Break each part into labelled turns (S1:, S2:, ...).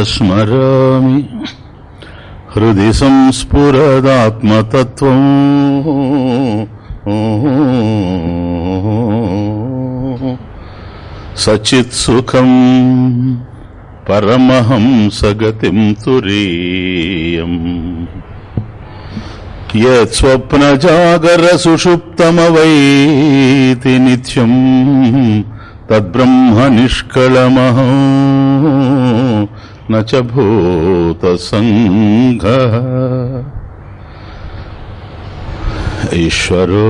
S1: ప్రాతస్మరామి హృది సంస్ఫురదాత్మతత్వం. సచిత్సుఖం పరమహంసగతిం తురీయం. యత్స్వప్నజాగరసుషుప్తమవైతి నిత్యం తద్బ్రహ్మ నచ భూత సంఘ ఈశ్వరో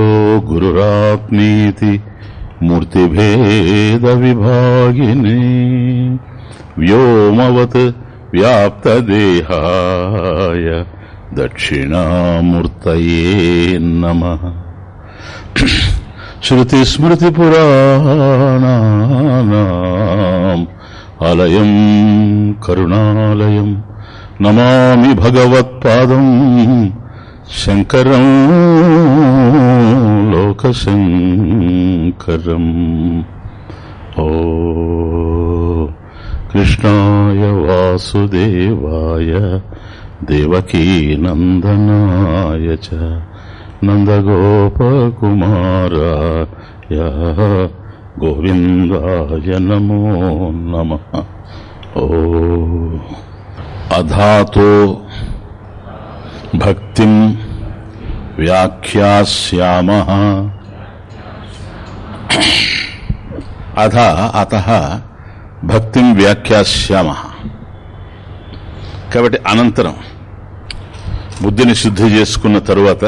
S1: గురురాత్మీతి మూర్తిభేద విభాగిని వ్యోమవత్ వ్యాప్తదేహాయ దక్షిణామూర్తయే నమ శృతిస్మృతిపురాణా ఆలయం కరుణాలయం. నమామి భగవత్పాదం శంకరం లోకశంకరం. ఓ కృష్ణాయ వాసుదేవాయ దేవకీ నందనాయ నందగోపకుమారాయ. గోవిందాయ నమో నమ. ఓ అధాతో భక్తిం వ్యాఖ్యాస్యామ. అధ అత భక్తిం వ్యాఖ్యాస్యామ. కాబట్టి అనంతరం బుద్ధిని శుద్ధి చేసుకున్న తరువాత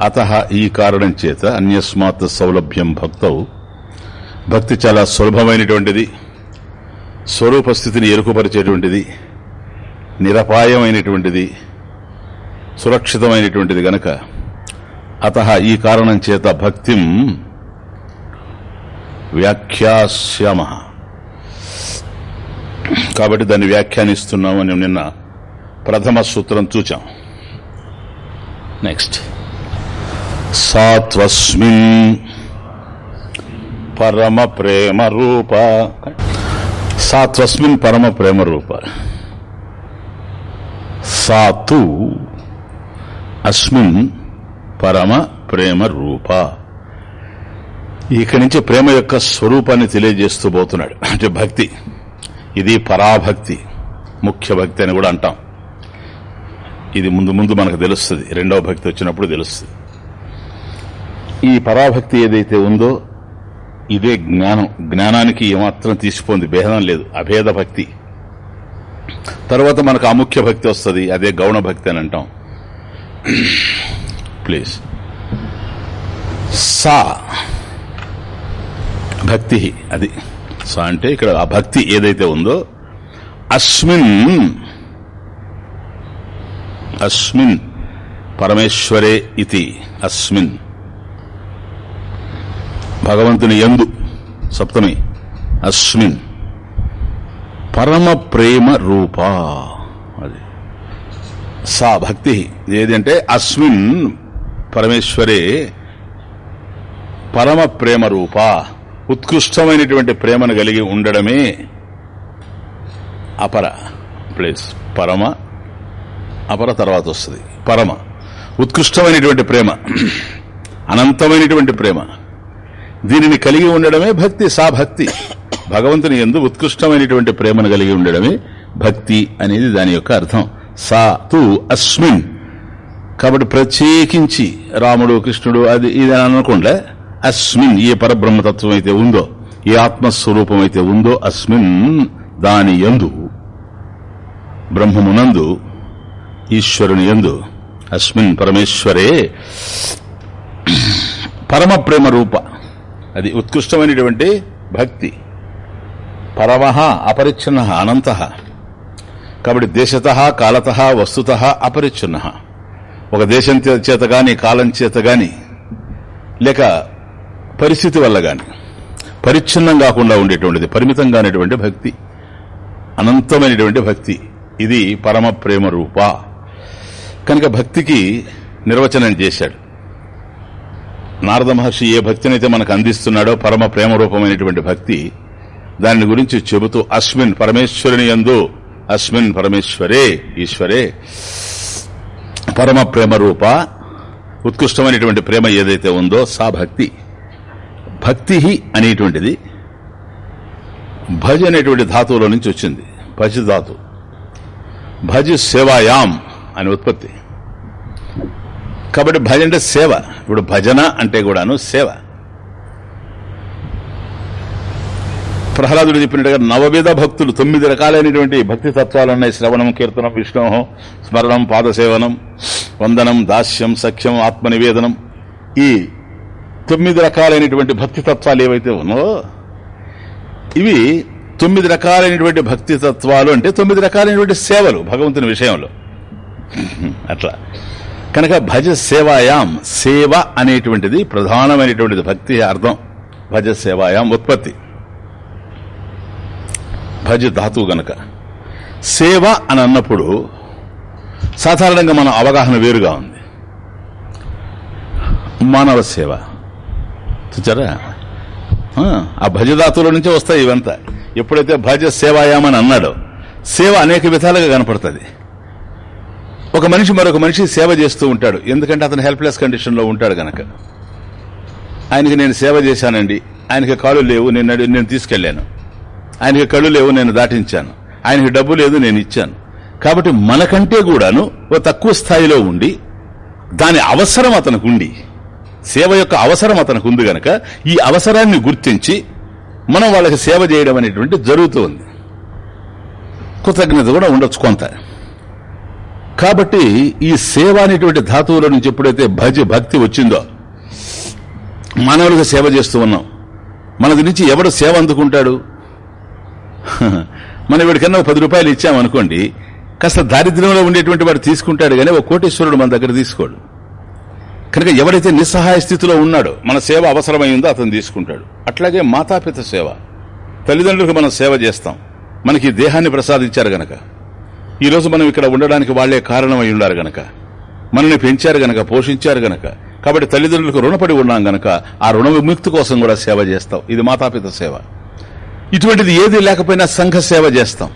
S1: అత ఈ కారణం చేత అన్యస్మాత్ సౌలభ్యం భక్తవు భక్తి చాలా సులభమైనటువంటిది స్వరూప స్థితిని ఎరుకుపరిచేటువంటిది నిరపాయమైనటువంటిది సురక్షితమైనటువంటిది గనక. అత ఈ కారణం చేత భక్తిం వ్యాఖ్యాస్యామ కాబట్టి దాన్ని వ్యాఖ్యానిస్తున్నామని నిన్న ప్రథమ సూత్రం చూచాం. నెక్స్ట్ సాత్వస్మిన్ పరమ ప్రేమ రూప. సాత్వస్మిన్ పరమ ప్రేమ రూప. సాతు అస్మిన్ పరమ ప్రేమ రూప. ఇక్కడి నుంచి ప్రేమ యొక్క స్వరూపాన్ని తెలియజేస్తూ పోతున్నాడు. అంటే భక్తి. ఇది పరాభక్తి. ముఖ్య భక్తి అని కూడా అంటాం. ఇది ముందు ముందు మనకు తెలుస్తుంది. రెండవ భక్తి వచ్చినప్పుడు తెలుస్తుంది. ఈ పరాభక్తి ఏదైతే ఉందో ఇదే జ్ఞానం. జ్ఞానానికి ఏమాత్రం తీసిపోంది. భేదం లేదు. అభేద భక్తి. తర్వాత మనకు అముఖ్య భక్తి వస్తుంది. అదే గౌణ భక్తి అని అంటాం. ప్లీజ్. సా. భక్తి. అది సా అంటే ఇక్కడ ఆ భక్తి ఏదైతే ఉందో అస్మిన్. అస్మిన్ పరమేశ్వరే ఇది అస్మిన్. భగవంతుని యందు సప్తమి అస్మిన్. పరమ ప్రేమ రూప అది. సా భక్తి. ఏదంటే అస్మిన్ పరమేశ్వరే పరమ ప్రేమ రూప. ఉత్కృష్టమైనటువంటి ప్రేమను కలిగి ఉండడమే అపర ప్లేస్. పరమ అపర తర్వాత వస్తుంది. పరమ. ఉత్కృష్టమైనటువంటి ప్రేమ. అనంతమైనటువంటి ప్రేమ. దీనిని కలిగి ఉండడమే భక్తి సా భక్తి. భగవంతుని ఎందు ఉత్కృష్టమైనటువంటి ప్రేమను కలిగి ఉండడమే భక్తి అనేది దాని యొక్క అర్థం. సా తు అస్మిన్. కాబట్టి ప్రత్యేకించి రాముడు కృష్ణుడు అది ఇది అని అనకుండా అస్మిన్ ఏ పరబ్రహ్మతత్వం అయితే ఉందో ఏ ఆత్మస్వరూపం అయితే ఉందో అస్మిన్ దాని ఎందు బ్రహ్మమునందు ఈశ్వరుని ఎందు అస్మిన్ పరమేశ్వరే. పరమ ప్రేమ రూప. అది ఉత్కృష్టమైనటువంటి భక్తి. పరమ అపరిచ్ఛిన్న అనంత. కాబట్టి దేశత కాలత వస్తుత అపరిచ్ఛిన్న. ఒక దేశం చేత కానీ కాలం చేత గాని లేక పరిస్థితి వల్ల గాని పరిచ్ఛిన్నం కాకుండా ఉండేటువంటిది పరిమితం కానిటువంటి భక్తి అనంతమైనటువంటి భక్తి ఇది పరమ ప్రేమ రూప. కనుక భక్తికి నిర్వచనం చేశాడు. నారద మహర్షి ఏ భక్తినైతే మనకు అందిస్తున్నాడో పరమ ప్రేమ రూపమైనటువంటి భక్తి దాని గురించి చెబుతూ అస్మిన్ పరమేశ్వరుని యందు అస్మిన్ పరమేశ్వరే ఈశ్వరే పరమ ప్రేమ రూప ఉత్కృష్టమైనటువంటి ప్రేమ ఏదైతే ఉందో సా భక్తి. భక్తి అనేటువంటిది భజ అనేటువంటి ధాతువులో నుంచి వచ్చింది. భజ ధాతు. భజ సేవాయాం అనే ఉత్పత్తి. కాబట్టి భజ అంటే సేవ. ఇప్పుడు భజన అంటే కూడాను సేవ. ప్రహ్లాదుడు చెప్పినట్టుగా నవవిధ భక్తులు తొమ్మిది రకాలైనటువంటి భక్తి తత్వాలు ఉన్నాయి. శ్రవణం కీర్తనం విష్ణు స్మరణం పాదసేవనం వందనం దాస్యం సఖ్యం ఆత్మనివేదనం. ఈ తొమ్మిది రకాలైనటువంటి భక్తి తత్వాలు ఏవైతే ఉన్నాయో ఇవి తొమ్మిది రకాలైనటువంటి భక్తి తత్వాలు అంటే తొమ్మిది రకాలైనటువంటి సేవలు భగవంతుని విషయంలో. అట్లా. కనుక భజ సేవాయాం సేవ అనేటువంటిది ప్రధానమైనటువంటిది భక్తి అర్థం. భజ సేవాయాం ఉత్పత్తి. భజ ధాతువు గనక. సేవ అని అన్నప్పుడు సాధారణంగా మన అవగాహన వేరుగా ఉంది. మానవ సేవ. చూచారా? ఆ, భజధాతువుల నుంచే వస్తాయి ఇవంతా. ఎప్పుడైతే భజ సేవాయామని అన్నాడో సేవ అనేక విధాలుగా కనపడుతుంది. ఒక మనిషి మరొక మనిషి సేవ చేస్తూ ఉంటాడు. ఎందుకంటే అతను హెల్ప్లెస్ కండిషన్లో ఉంటాడు గనక. ఆయనకి నేను సేవ చేశానండి. ఆయనకి కాళ్ళు లేవు నేను నేను తీసుకెళ్ళాను ఆయనకి కళ్ళు లేవు నేను దాటించాను. ఆయనకి డబ్బు లేదు నేను ఇచ్చాను. కాబట్టి మనకంటే కూడాను ఓ తక్కువ స్థాయిలో ఉండి దాని అవసరం అతనికి ఉండి సేవ యొక్క అవసరం అతనికి ఉంది గనక ఈ అవసరాన్ని గుర్తించి మనం వాళ్ళకి సేవ చేయడం అనేటువంటి జరుగుతూ ఉంది. కృతజ్ఞత కూడా ఉండొచ్చు కొంత. కాబట్టి ఈ సేవ అనేటువంటి ధాతువుల నుంచి ఎప్పుడైతే భజ భక్తి వచ్చిందో మానవులకు సేవ చేస్తూ ఉన్నాం. మనది నుంచి ఎవడు సేవ అందుకుంటాడు? మనం ఎవరికన్నా పది రూపాయలు ఇచ్చామనుకోండి కాస్త దారిద్ర్యంలో ఉండేటువంటి వాడు తీసుకుంటాడు కానీ ఒక కోటేశ్వరుడు మన దగ్గర తీసుకోడు. కనుక ఎవరైతే నిస్సహాయ స్థితిలో ఉన్నాడో మన సేవ అవసరమైందో అతను తీసుకుంటాడు. అట్లాగే మాతాపిత సేవ. తల్లిదండ్రులకు మనం సేవ చేస్తాం. మనకి దేహాన్ని ప్రసాదించారు గనక. ఈ రోజు మనం ఇక్కడ ఉండడానికి వాళ్ళే కారణమై ఉన్నారు గనక. మనల్ని పెంచారు గనక పోషించారు గనక. కాబట్టి తల్లిదండ్రులకు రుణపడి ఉన్నాం గనక ఆ రుణ విముక్తి కోసం కూడా సేవ చేస్తాం. ఇది మాతాపిత సేవ. ఇటువంటిది ఏది లేకపోయినా సంఘ సేవ చేస్తాం.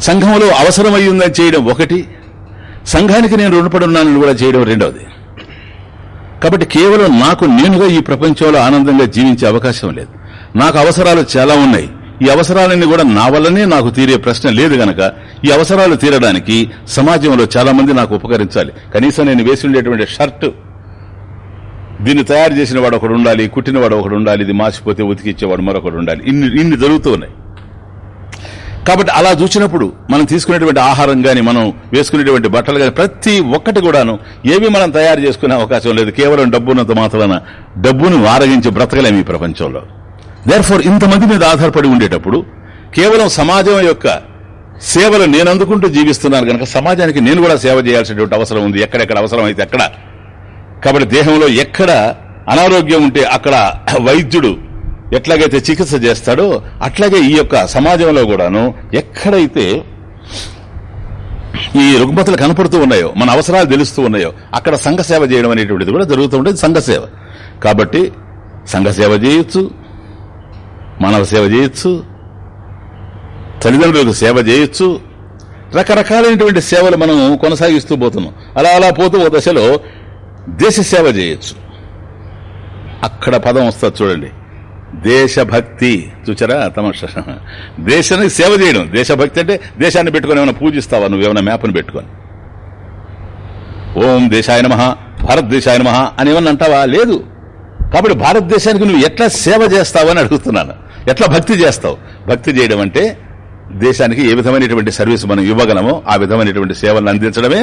S1: సంఘంలో అవసరమయ్యిందని చేయడం ఒకటి సంఘానికి నేను రుణపడి ఉన్నానని కూడా చేయడం రెండవది. కాబట్టి కేవలం నాకు నేనుగా ఈ ప్రపంచంలో ఆనందంగా జీవించే అవకాశం లేదు. నాకు అవసరాలు చాలా ఉన్నాయి. ఈ అవసరాలన్నీ కూడా నా వల్లనే నాకు తీరే ప్రశ్న లేదు గనక. ఈ అవసరాలు తీరడానికి సమాజంలో చాలా మంది నాకు ఉపకరించాలి. కనీసం నేను వేసి ఉండేటువంటి షర్ట్. దీన్ని తయారు చేసిన వాడు ఒకడు ఉండాలి కుట్టిన వాడు ఒకడు ఉండాలి ఇది మాసిపోతే ఉతికిచ్చేవాడు మరొకడు ఉండాలి. ఇన్ని ఇన్ని జరుగుతూ ఉన్నాయి. కాబట్టి అలా చూసినప్పుడు మనం తీసుకునేటువంటి ఆహారం కానీ మనం వేసుకునేటువంటి బట్టలు కానీ ప్రతి ఒక్కటి కూడాను ఏవి మనం తయారు చేసుకునే అవకాశం లేదు. కేవలం డబ్బున్నంత మాత్రాన డబ్బును ఆరగించి బ్రతకలేము ఈ ప్రపంచంలో. దేర్ ఇంతమంది మీద ఆధారపడి ఉండేటప్పుడు కేవలం సమాజం యొక్క సేవలు నేను అందుకుంటూ జీవిస్తున్నాను కనుక సమాజానికి నేను కూడా సేవ చేయాల్సినటువంటి అవసరం ఉంది. ఎక్కడెక్కడ అవసరం అయితే అక్కడ. కాబట్టి దేహంలో ఎక్కడ అనారోగ్యం ఉంటే అక్కడ వైద్యుడు ఎట్లాగైతే చికిత్స చేస్తాడో అట్లాగే ఈ యొక్క సమాజంలో కూడాను ఎక్కడైతే ఈ రుగ్మతలు కనపడుతూ ఉన్నాయో మన అవసరాలు తెలుస్తూ ఉన్నాయో అక్కడ సంఘ సేవ చేయడం అనేటువంటిది కూడా జరుగుతూ ఉంటుంది సంఘ సేవ కాబట్టి సంఘ సేవ చేయొచ్చు మానవ సేవ చేయొచ్చు తల్లిదండ్రులకు సేవ చేయొచ్చు. రకరకాలైనటువంటి సేవలు మనం కొనసాగిస్తూ పోతున్నాం. అలా అలా పోతూ ఓ దశలో దేశ సేవ చేయొచ్చు. అక్కడ పదం వస్తుంది చూడండి. దేశభక్తి చూచారా? తమ దేశానికి సేవ చేయడం. దేశభక్తి అంటే దేశాన్ని పెట్టుకొని ఏమైనా పూజిస్తావా? నువ్వు ఏమైనా మ్యాప్ను పెట్టుకొని. ఓం దేశాయ నమ భారతదేశాయ నమ అని ఏమన్నా అంటావా? లేదు. కాబట్టి భారతదేశానికి నువ్వు ఎట్లా సేవ చేస్తావని అని అడుగుతున్నాను. ఎట్లా భక్తి చేస్తావు? భక్తి చేయడం అంటే దేశానికి ఏ విధమైనటువంటి సర్వీస్ మనం ఇవ్వగలమో ఆ విధమైనటువంటి సేవలను అందించడమే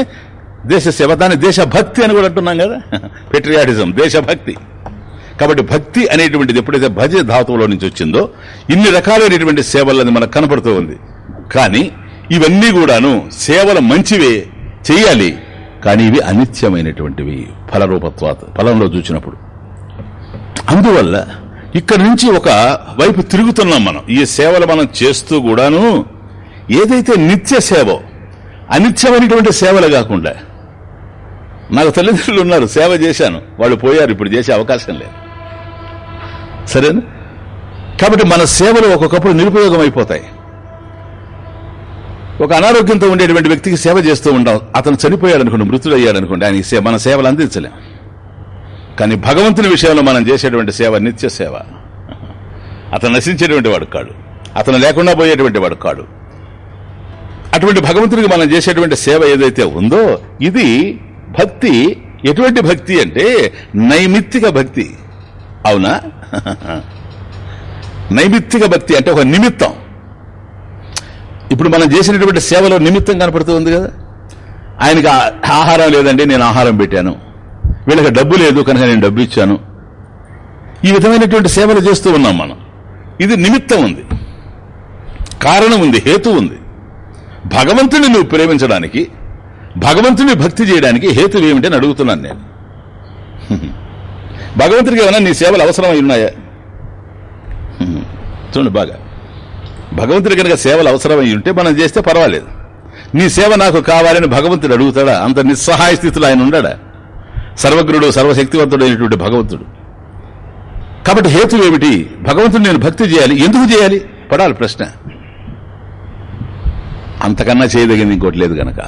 S1: దేశ సేవ దాన్ని దేశభక్తి అని కూడా అంటున్నాం కదా. పెట్రియాటిజం దేశభక్తి కాబట్టి భక్తి అనేటువంటిది ఎప్పుడైతే భజ ధాతువులో నుంచి వచ్చిందో ఇన్ని రకాలైనటువంటి సేవలని మనకు కనపడుతూ ఉంది. కానీ ఇవన్నీ కూడాను సేవలు మంచివే చేయాలి కానీ ఇవి అనిత్యమైనటువంటివి ఫలరూపత్వాత ఫలంలో చూసినప్పుడు అందువల్ల ఇక్కడ నుంచి ఒక వైపు తిరుగుతున్నాం మనం. ఈ సేవలు మనం చేస్తూ కూడాను ఏదైతే నిత్య సేవో అనిత్యమైనటువంటి సేవలు కాకుండా నాకు తల్లిదండ్రులు ఉన్నారు సేవ చేశాను. వాళ్ళు పోయారు ఇప్పుడు చేసే అవకాశం లేదు. సరేనా? కాబట్టి మన సేవలు ఒక్కొక్కప్పుడు నిరుపయోగం అయిపోతాయి. ఒక అనారోగ్యంతో ఉండేటువంటి వ్యక్తికి సేవ చేస్తూ ఉంటాం. అతను చనిపోయాడు అనుకోండి మృతుడయ్యాడు అనుకోండి ఆయన సే- మన సేవలు అందించలేము కానీ భగవంతుని విషయంలో మనం చేసేటువంటి సేవ నిత్య సేవ. అతను నశించేటువంటి వాడు కాడు. అతను లేకుండా పోయేటువంటి వాడు కాడు. అటువంటి భగవంతునికి మనం చేసేటువంటి సేవ ఏదైతే ఉందో ఇది భక్తి. ఎటువంటి భక్తి అంటే నైమిత్తిక భక్తి. అవునా? నైమిత్తిక భక్తి అంటే ఒక నిమిత్తం. ఇప్పుడు మనం చేసినటువంటి సేవలో నిమిత్తం కనపడుతుంది కదా? ఆయనకి ఆ- ఆహారం లేదండి నేను ఆహారం పెట్టాను. వీళ్ళకి డబ్బు లేదు కనుక నేను డబ్బు ఇచ్చాను. ఈ విధమైనటువంటి సేవలు చేస్తూ ఉన్నాం మనం. ఇది నిమిత్తం ఉంది. కారణం ఉంది హేతు ఉంది. భగవంతుని నువ్వు ప్రేమించడానికి భగవంతుని భక్తి చేయడానికి హేతు ఏమిటి అని అడుగుతున్నాను నేను. భగవంతుడికి ఏమైనా నీ సేవలు అవసరమై ఉన్నాయా? చూడండి బాగా. భగవంతుడి కనుక సేవలు అవసరమై ఉంటే మనం చేస్తే పర్వాలేదు. నీ సేవ నాకు కావాలని భగవంతుడు అడుగుతాడా? అంత నిస్సహాయ స్థితిలో ఆయన ఉండడా? సర్వగ్రుడు సర్వశక్తివంతుడు అయినటువంటి భగవంతుడు. కాబట్టి హేతు ఏమిటి? భగవంతుడు నేను భక్తి చేయాలి. ఎందుకు చేయాలి? పడాలి ప్రశ్న. అంతకన్నా చేయదగింది ఇంకోటి లేదు గనక.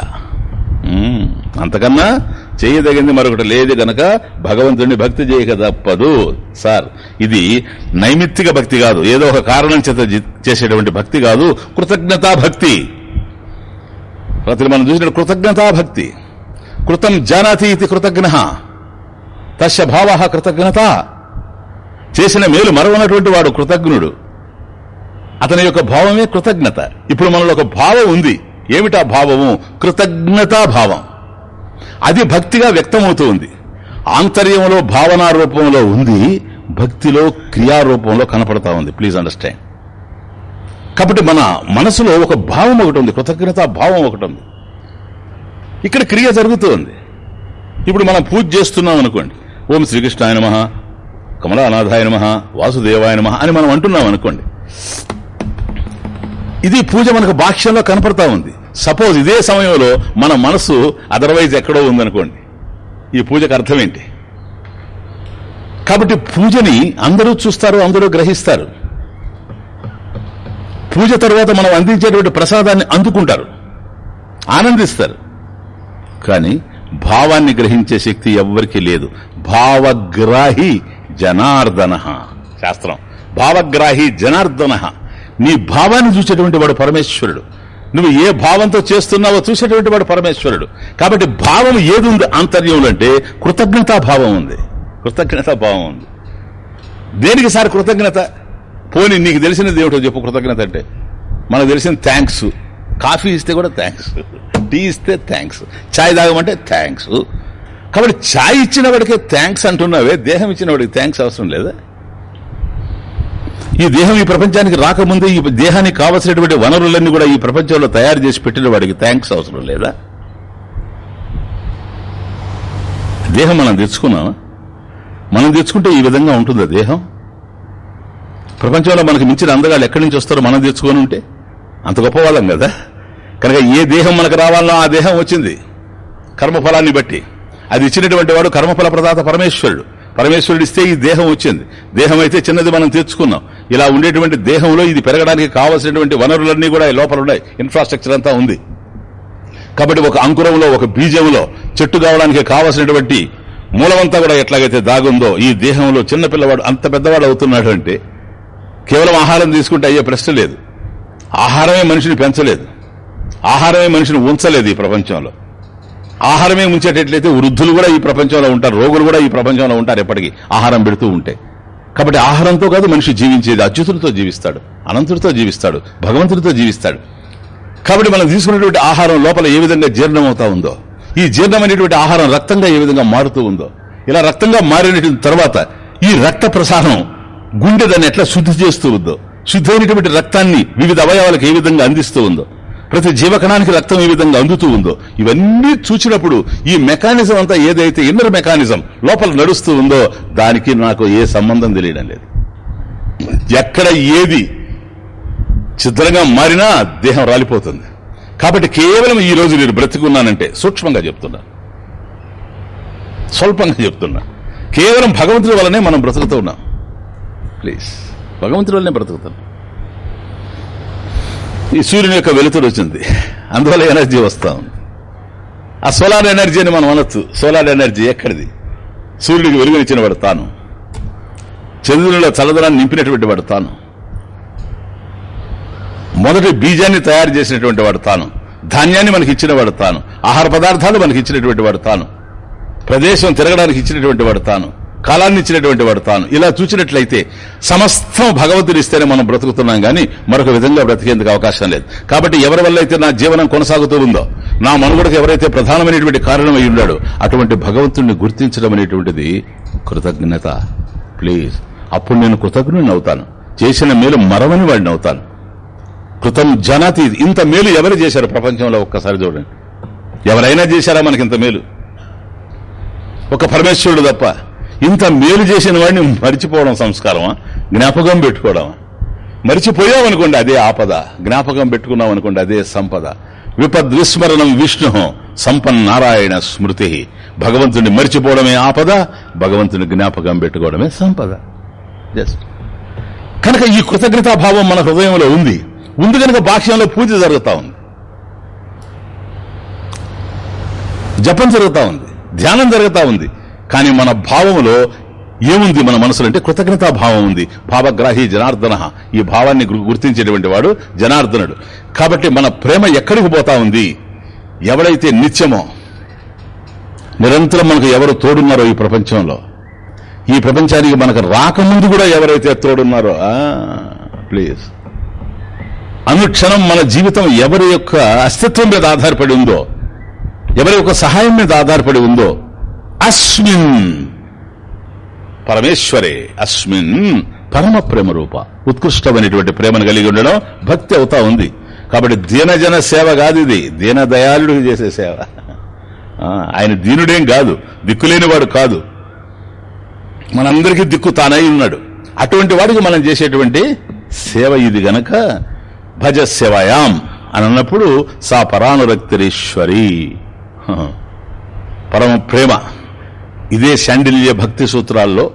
S1: అంతకన్నా చేయదగింది మరొకటి లేదు గనక భగవంతుడిని భక్తి చేయక తప్పదు సార్. ఇది నైమిత్తిక భక్తి కాదు. ఏదో ఒక కారణం చేత చేసేటువంటి భక్తి కాదు. కృతజ్ఞతా భక్తి. ప్రతి మనం చూసిన కృతజ్ఞతా భక్తి. కృతం జానాతి ఇది కృతజ్ఞ. తస్య భావ కృతజ్ఞత. చేసిన మేలు మరవనటువంటి వాడు కృతజ్ఞుడు. అతని యొక్క భావమే కృతజ్ఞత. ఇప్పుడు మనలో ఒక భావం ఉంది. ఏమిటా భావము? కృతజ్ఞతా భావం. అది భక్తిగా వ్యక్తమవుతూ ఉంది ఆంతర్యంలో భావనా రూపంలో ఉంది. భక్తిలో క్రియారూపంలో కనపడతా ఉంది. ప్లీజ్ అండర్స్టాండ్ కాబట్టి మన మనసులో ఒక భావం ఒకటి ఉంది. కృతజ్ఞతా భావం ఒకటి ఉంది. ఇక్కడ క్రియ జరుగుతూ ఉంది ఇప్పుడు మనం పూజ చేస్తున్నాం అనుకోండి. ఓం శ్రీకృష్ణాయ నమ కమలానాథాయ నమ వాసుదేవాయ నమ అని మనం అంటున్నాం అనుకోండి. ఇది పూజ మనకు భాష్యంలో కనపడతా ఉంది. సపోజ్ ఇదే సమయంలో మన మనసు అదర్వైజ్ ఎక్కడో ఉందనుకోండి. ఈ పూజకు అర్థం ఏంటి? కాబట్టి పూజని అందరూ చూస్తారు అందరూ గ్రహిస్తారు. పూజ తర్వాత మనం అందించేటువంటి ప్రసాదాన్ని అందుకుంటారు. ఆనందిస్తారు. కానీ భావాన్ని గ్రహించే శక్తి ఎవ్వరికీ లేదు. భావగ్రాహి జనార్దన. శాస్త్రం. భావగ్రాహి జనార్దన. నీ భావాన్ని చూసేటువంటి వాడు పరమేశ్వరుడు. నువ్వు ఏ భావంతో చేస్తున్నావో చూసేటువంటి వాడు పరమేశ్వరుడు. కాబట్టి భావం ఏది ఉంది? ఆంతర్యంలో అంటే కృతజ్ఞతా భావం ఉంది. కృతజ్ఞతాభావం ఉంది. దేనికి సార్ కృతజ్ఞత? పోనీ నీకు తెలిసిన దేవుడో చెప్పు కృతజ్ఞత అంటే. మనకు తెలిసిన థ్యాంక్స్ కాఫీ ఇస్తే కూడా థ్యాంక్స్ టీ ఇస్తే థ్యాంక్స్ చాయ్ తాగమంటే థ్యాంక్స్ కాబట్టి చాయ్ ఇచ్చిన వాడికే థ్యాంక్స్ అంటున్నావే దేహం ఇచ్చిన వాడికి థ్యాంక్స్ అవసరం లేదా? ఈ దేహం ఈ ప్రపంచానికి రాకముందే ఈ దేహానికి కావలసినటువంటి వనరులన్నీ కూడా ఈ ప్రపంచంలో తయారు చేసి పెట్టిన వాడికి థ్యాంక్స్ అవసరం లేదా? దేహం మనం తెచ్చుకున్నామా? మనం తెచ్చుకుంటే ఈ విధంగా ఉంటుందా దేహం? ప్రపంచంలో మనకు మించిన అందగాళ్ళు ఎక్కడి నుంచి వస్తారో మనం తెచ్చుకొని ఉంటే? అంత గొప్పవాళ్ళం కదా. కనుక ఏ దేహం మనకు రావాలో ఆ దేహం వచ్చింది. కర్మఫలాన్ని బట్టి. అది ఇచ్చినటువంటి వాడు కర్మఫల ప్రదాత పరమేశ్వరుడు. పరమేశ్వరుడు ఇస్తే ఈ దేహం వచ్చింది. దేహం అయితే చిన్నది మనం తెచ్చుకున్నాం ఇలా ఉండేటువంటి దేహంలో ఇది పెరగడానికి కావలసినటువంటి వనరులన్నీ కూడా లోపల ఉన్నాయి. ఇన్ఫ్రాస్ట్రక్చర్ అంతా ఉంది. కాబట్టి ఒక అంకురంలో ఒక బీజంలో చెట్టు కావడానికి కావలసినటువంటి మూలమంతా కూడా ఎట్లాగైతే దాగుందో ఈ దేహంలో చిన్న పిల్లవాడు అంత పెద్దవాడు అవుతున్నాడు అంటే కేవలం ఆహారం తీసుకుంటే అయ్యే ప్రశ్న లేదు. ఆహారమే మనిషిని పెంచలేదు. ఆహారమే మనిషిని ఉంచలేదు ఈ ప్రపంచంలో. ఆహారమే ఉంచేటట్లయితే వృద్ధులు కూడా ఈ ప్రపంచంలో ఉంటారు రోగులు కూడా ఈ ప్రపంచంలో ఉంటారు ఎప్పటికీ. ఆహారం పెడుతూ ఉంటే. కాబట్టి ఆహారంతో కాదు మనిషి జీవించేది అచ్యుతులతో జీవిస్తాడు అనంతుడితో జీవిస్తాడు భగవంతుడితో జీవిస్తాడు. కాబట్టి మనం తీసుకున్నటువంటి ఆహారం లోపల ఏ విధంగా జీర్ణం అవుతా ఉందో ఈ జీర్ణమైనటువంటి ఆహారం రక్తంగా ఏ విధంగా మారుతూ ఉందో ఇలా రక్తంగా మారినటువంటి తర్వాత ఈ రక్త ప్రసారం గుండె దాన్ని ఎట్లా శుద్ధి చేస్తూ ఉందో శుద్ధమైనటువంటి రక్తాన్ని వివిధ అవయవాలకు ఏ విధంగా అందిస్తూ ఉందో ప్రతి జీవకణానికి రక్తం ఏ విధంగా అందుతూ ఉందో ఇవన్నీ చూచినప్పుడు ఈ మెకానిజం అంతా ఏదైతే ఇన్నర్ మెకానిజం లోపల నడుస్తూ ఉందో దానికి నాకు ఏ సంబంధం తెలియడం లేదు. ఎక్కడ ఏది చిద్రంగా మారినా దేహం రాలిపోతుంది. కాబట్టి కేవలం ఈ రోజు నేను బ్రతికున్నానంటే సూక్ష్మంగా చెప్తున్నా. స్వల్పంగా చెప్తున్నా. కేవలం భగవంతుడి వల్లనే మనం బ్రతుకుతూ ఉన్నాం. ప్లీజ్. భగవంతుడి వల్లనే ఈ సూర్యుని యొక్క వెలుతురు వచ్చింది. అందువల్ల ఎనర్జీ వస్తూ ఉంది. ఆ సోలార్ ఎనర్జీని మనం అనొచ్చు. సోలార్ ఎనర్జీ ఎక్కడిది? సూర్యుడికి వెలుగునిచ్చిన వాడు తాను. చంద్రునిలో చల్లదనాన్ని నింపినటువంటి వాడు తాను. మొదటి బీజాన్ని తయారు చేసినటువంటి వాడు తాను. ధాన్యాన్ని మనకి ఇచ్చిన వాడు తాను. ఆహార పదార్థాలు మనకి ఇచ్చినటువంటి వాడు తాను. ప్రదేశం తిరగడానికి ఇచ్చినటువంటి వాడు తాను. కాలాన్ని ఇచ్చినటువంటి వాడు తాను. ఇలా చూసినట్లయితే సమస్తం భగవంతుడు ఇస్తేనే మనం బ్రతుకుతున్నాం గానీ మరొక విధంగా బ్రతికేందుకు అవకాశం లేదు. కాబట్టి ఎవరి వల్ల అయితే నా జీవనం కొనసాగుతూ ఉందో నా మనుగడకు ఎవరైతే ప్రధానమైనటువంటి కారణం అయి ఉన్నాడో అటువంటి భగవంతుడిని గుర్తించడం అనేటువంటిది కృతజ్ఞత. ప్లీజ్. అప్పుడు నేను కృతజ్ఞుని అవుతాను. చేసిన మేలు మరవని వాడిని అవుతాను. కృతం జనాతి. ఇంత మేలు ఎవరు చేశారు ప్రపంచంలో? ఒక్కసారి చూడండి. ఎవరైనా చేశారా మనకి ఇంత మేలు? ఒక పరమేశ్వరుడు తప్ప. ఇంత మేలు చేసిన వాడిని మరిచిపోవడం సంస్కారమా? జ్ఞాపకం పెట్టుకోవడమా? మరిచిపోయామనుకోండి అదే ఆపద. జ్ఞాపకం పెట్టుకున్నాం అనుకోండి అదే సంపద. విపద్విస్మరణం విష్ణు సంపన్నారాయణ స్మృతి. భగవంతుని మరిచిపోవడమే ఆపద భగవంతుని జ్ఞాపకం పెట్టుకోవడమే సంపద. జస్ట్ కనుక ఈ కృతజ్ఞతాభావం మన హృదయంలో ఉంది. ఉంది కనుక భాష్యంలో పూజ జరుగుతూ ఉంది. జపం జరుగుతూ ఉంది. ధ్యానం జరుగుతూ ఉంది. కానీ మన భావంలో ఏముంది మన మనసులో అంటే కృతజ్ఞతా భావం ఉంది. భావగ్రాహి జనార్దన. ఈ భావాన్ని గుర్తించేటువంటి వాడు జనార్దనుడు. కాబట్టి మన ప్రేమ ఎక్కడికి పోతా ఉంది? ఎవడైతే నిత్యమో నిరంతరం మనకు ఎవరు తోడున్నారో ఈ ప్రపంచంలో. ఈ ప్రపంచానికి మనకు రాకముందు కూడా ఎవరైతే తోడున్నారో ప్లీజ్. అనుక్షణం మన జీవితం ఎవరి యొక్క అస్తిత్వం మీద ఆధారపడి ఉందో ఎవరి యొక్క సహాయం మీద ఆధారపడి ఉందో అస్మిన్. పరమేశ్వరే అస్మిన్. పరమ ప్రేమ రూప ఉత్కృష్టమైనటువంటి ప్రేమను కలిగి ఉండడం భక్తి అవుతా ఉంది. కాబట్టి దీనజన సేవ కాదు ఇది. దీనదయాళుడికి చేసే సేవ. ఆయన దీనుడేం కాదు. దిక్కులేనివాడు కాదు. మనందరికీ దిక్కు తానై ఉన్నాడు. అటువంటి వాడికి మనం చేసేటువంటి సేవ ఇది గనక భజ సేవయాం అని అన్నప్పుడు సా పరానురక్తిరీశ్వరి. పరమ ప్రేమ. ఇదే శాండిల్య భక్తి సూత్రాల్లో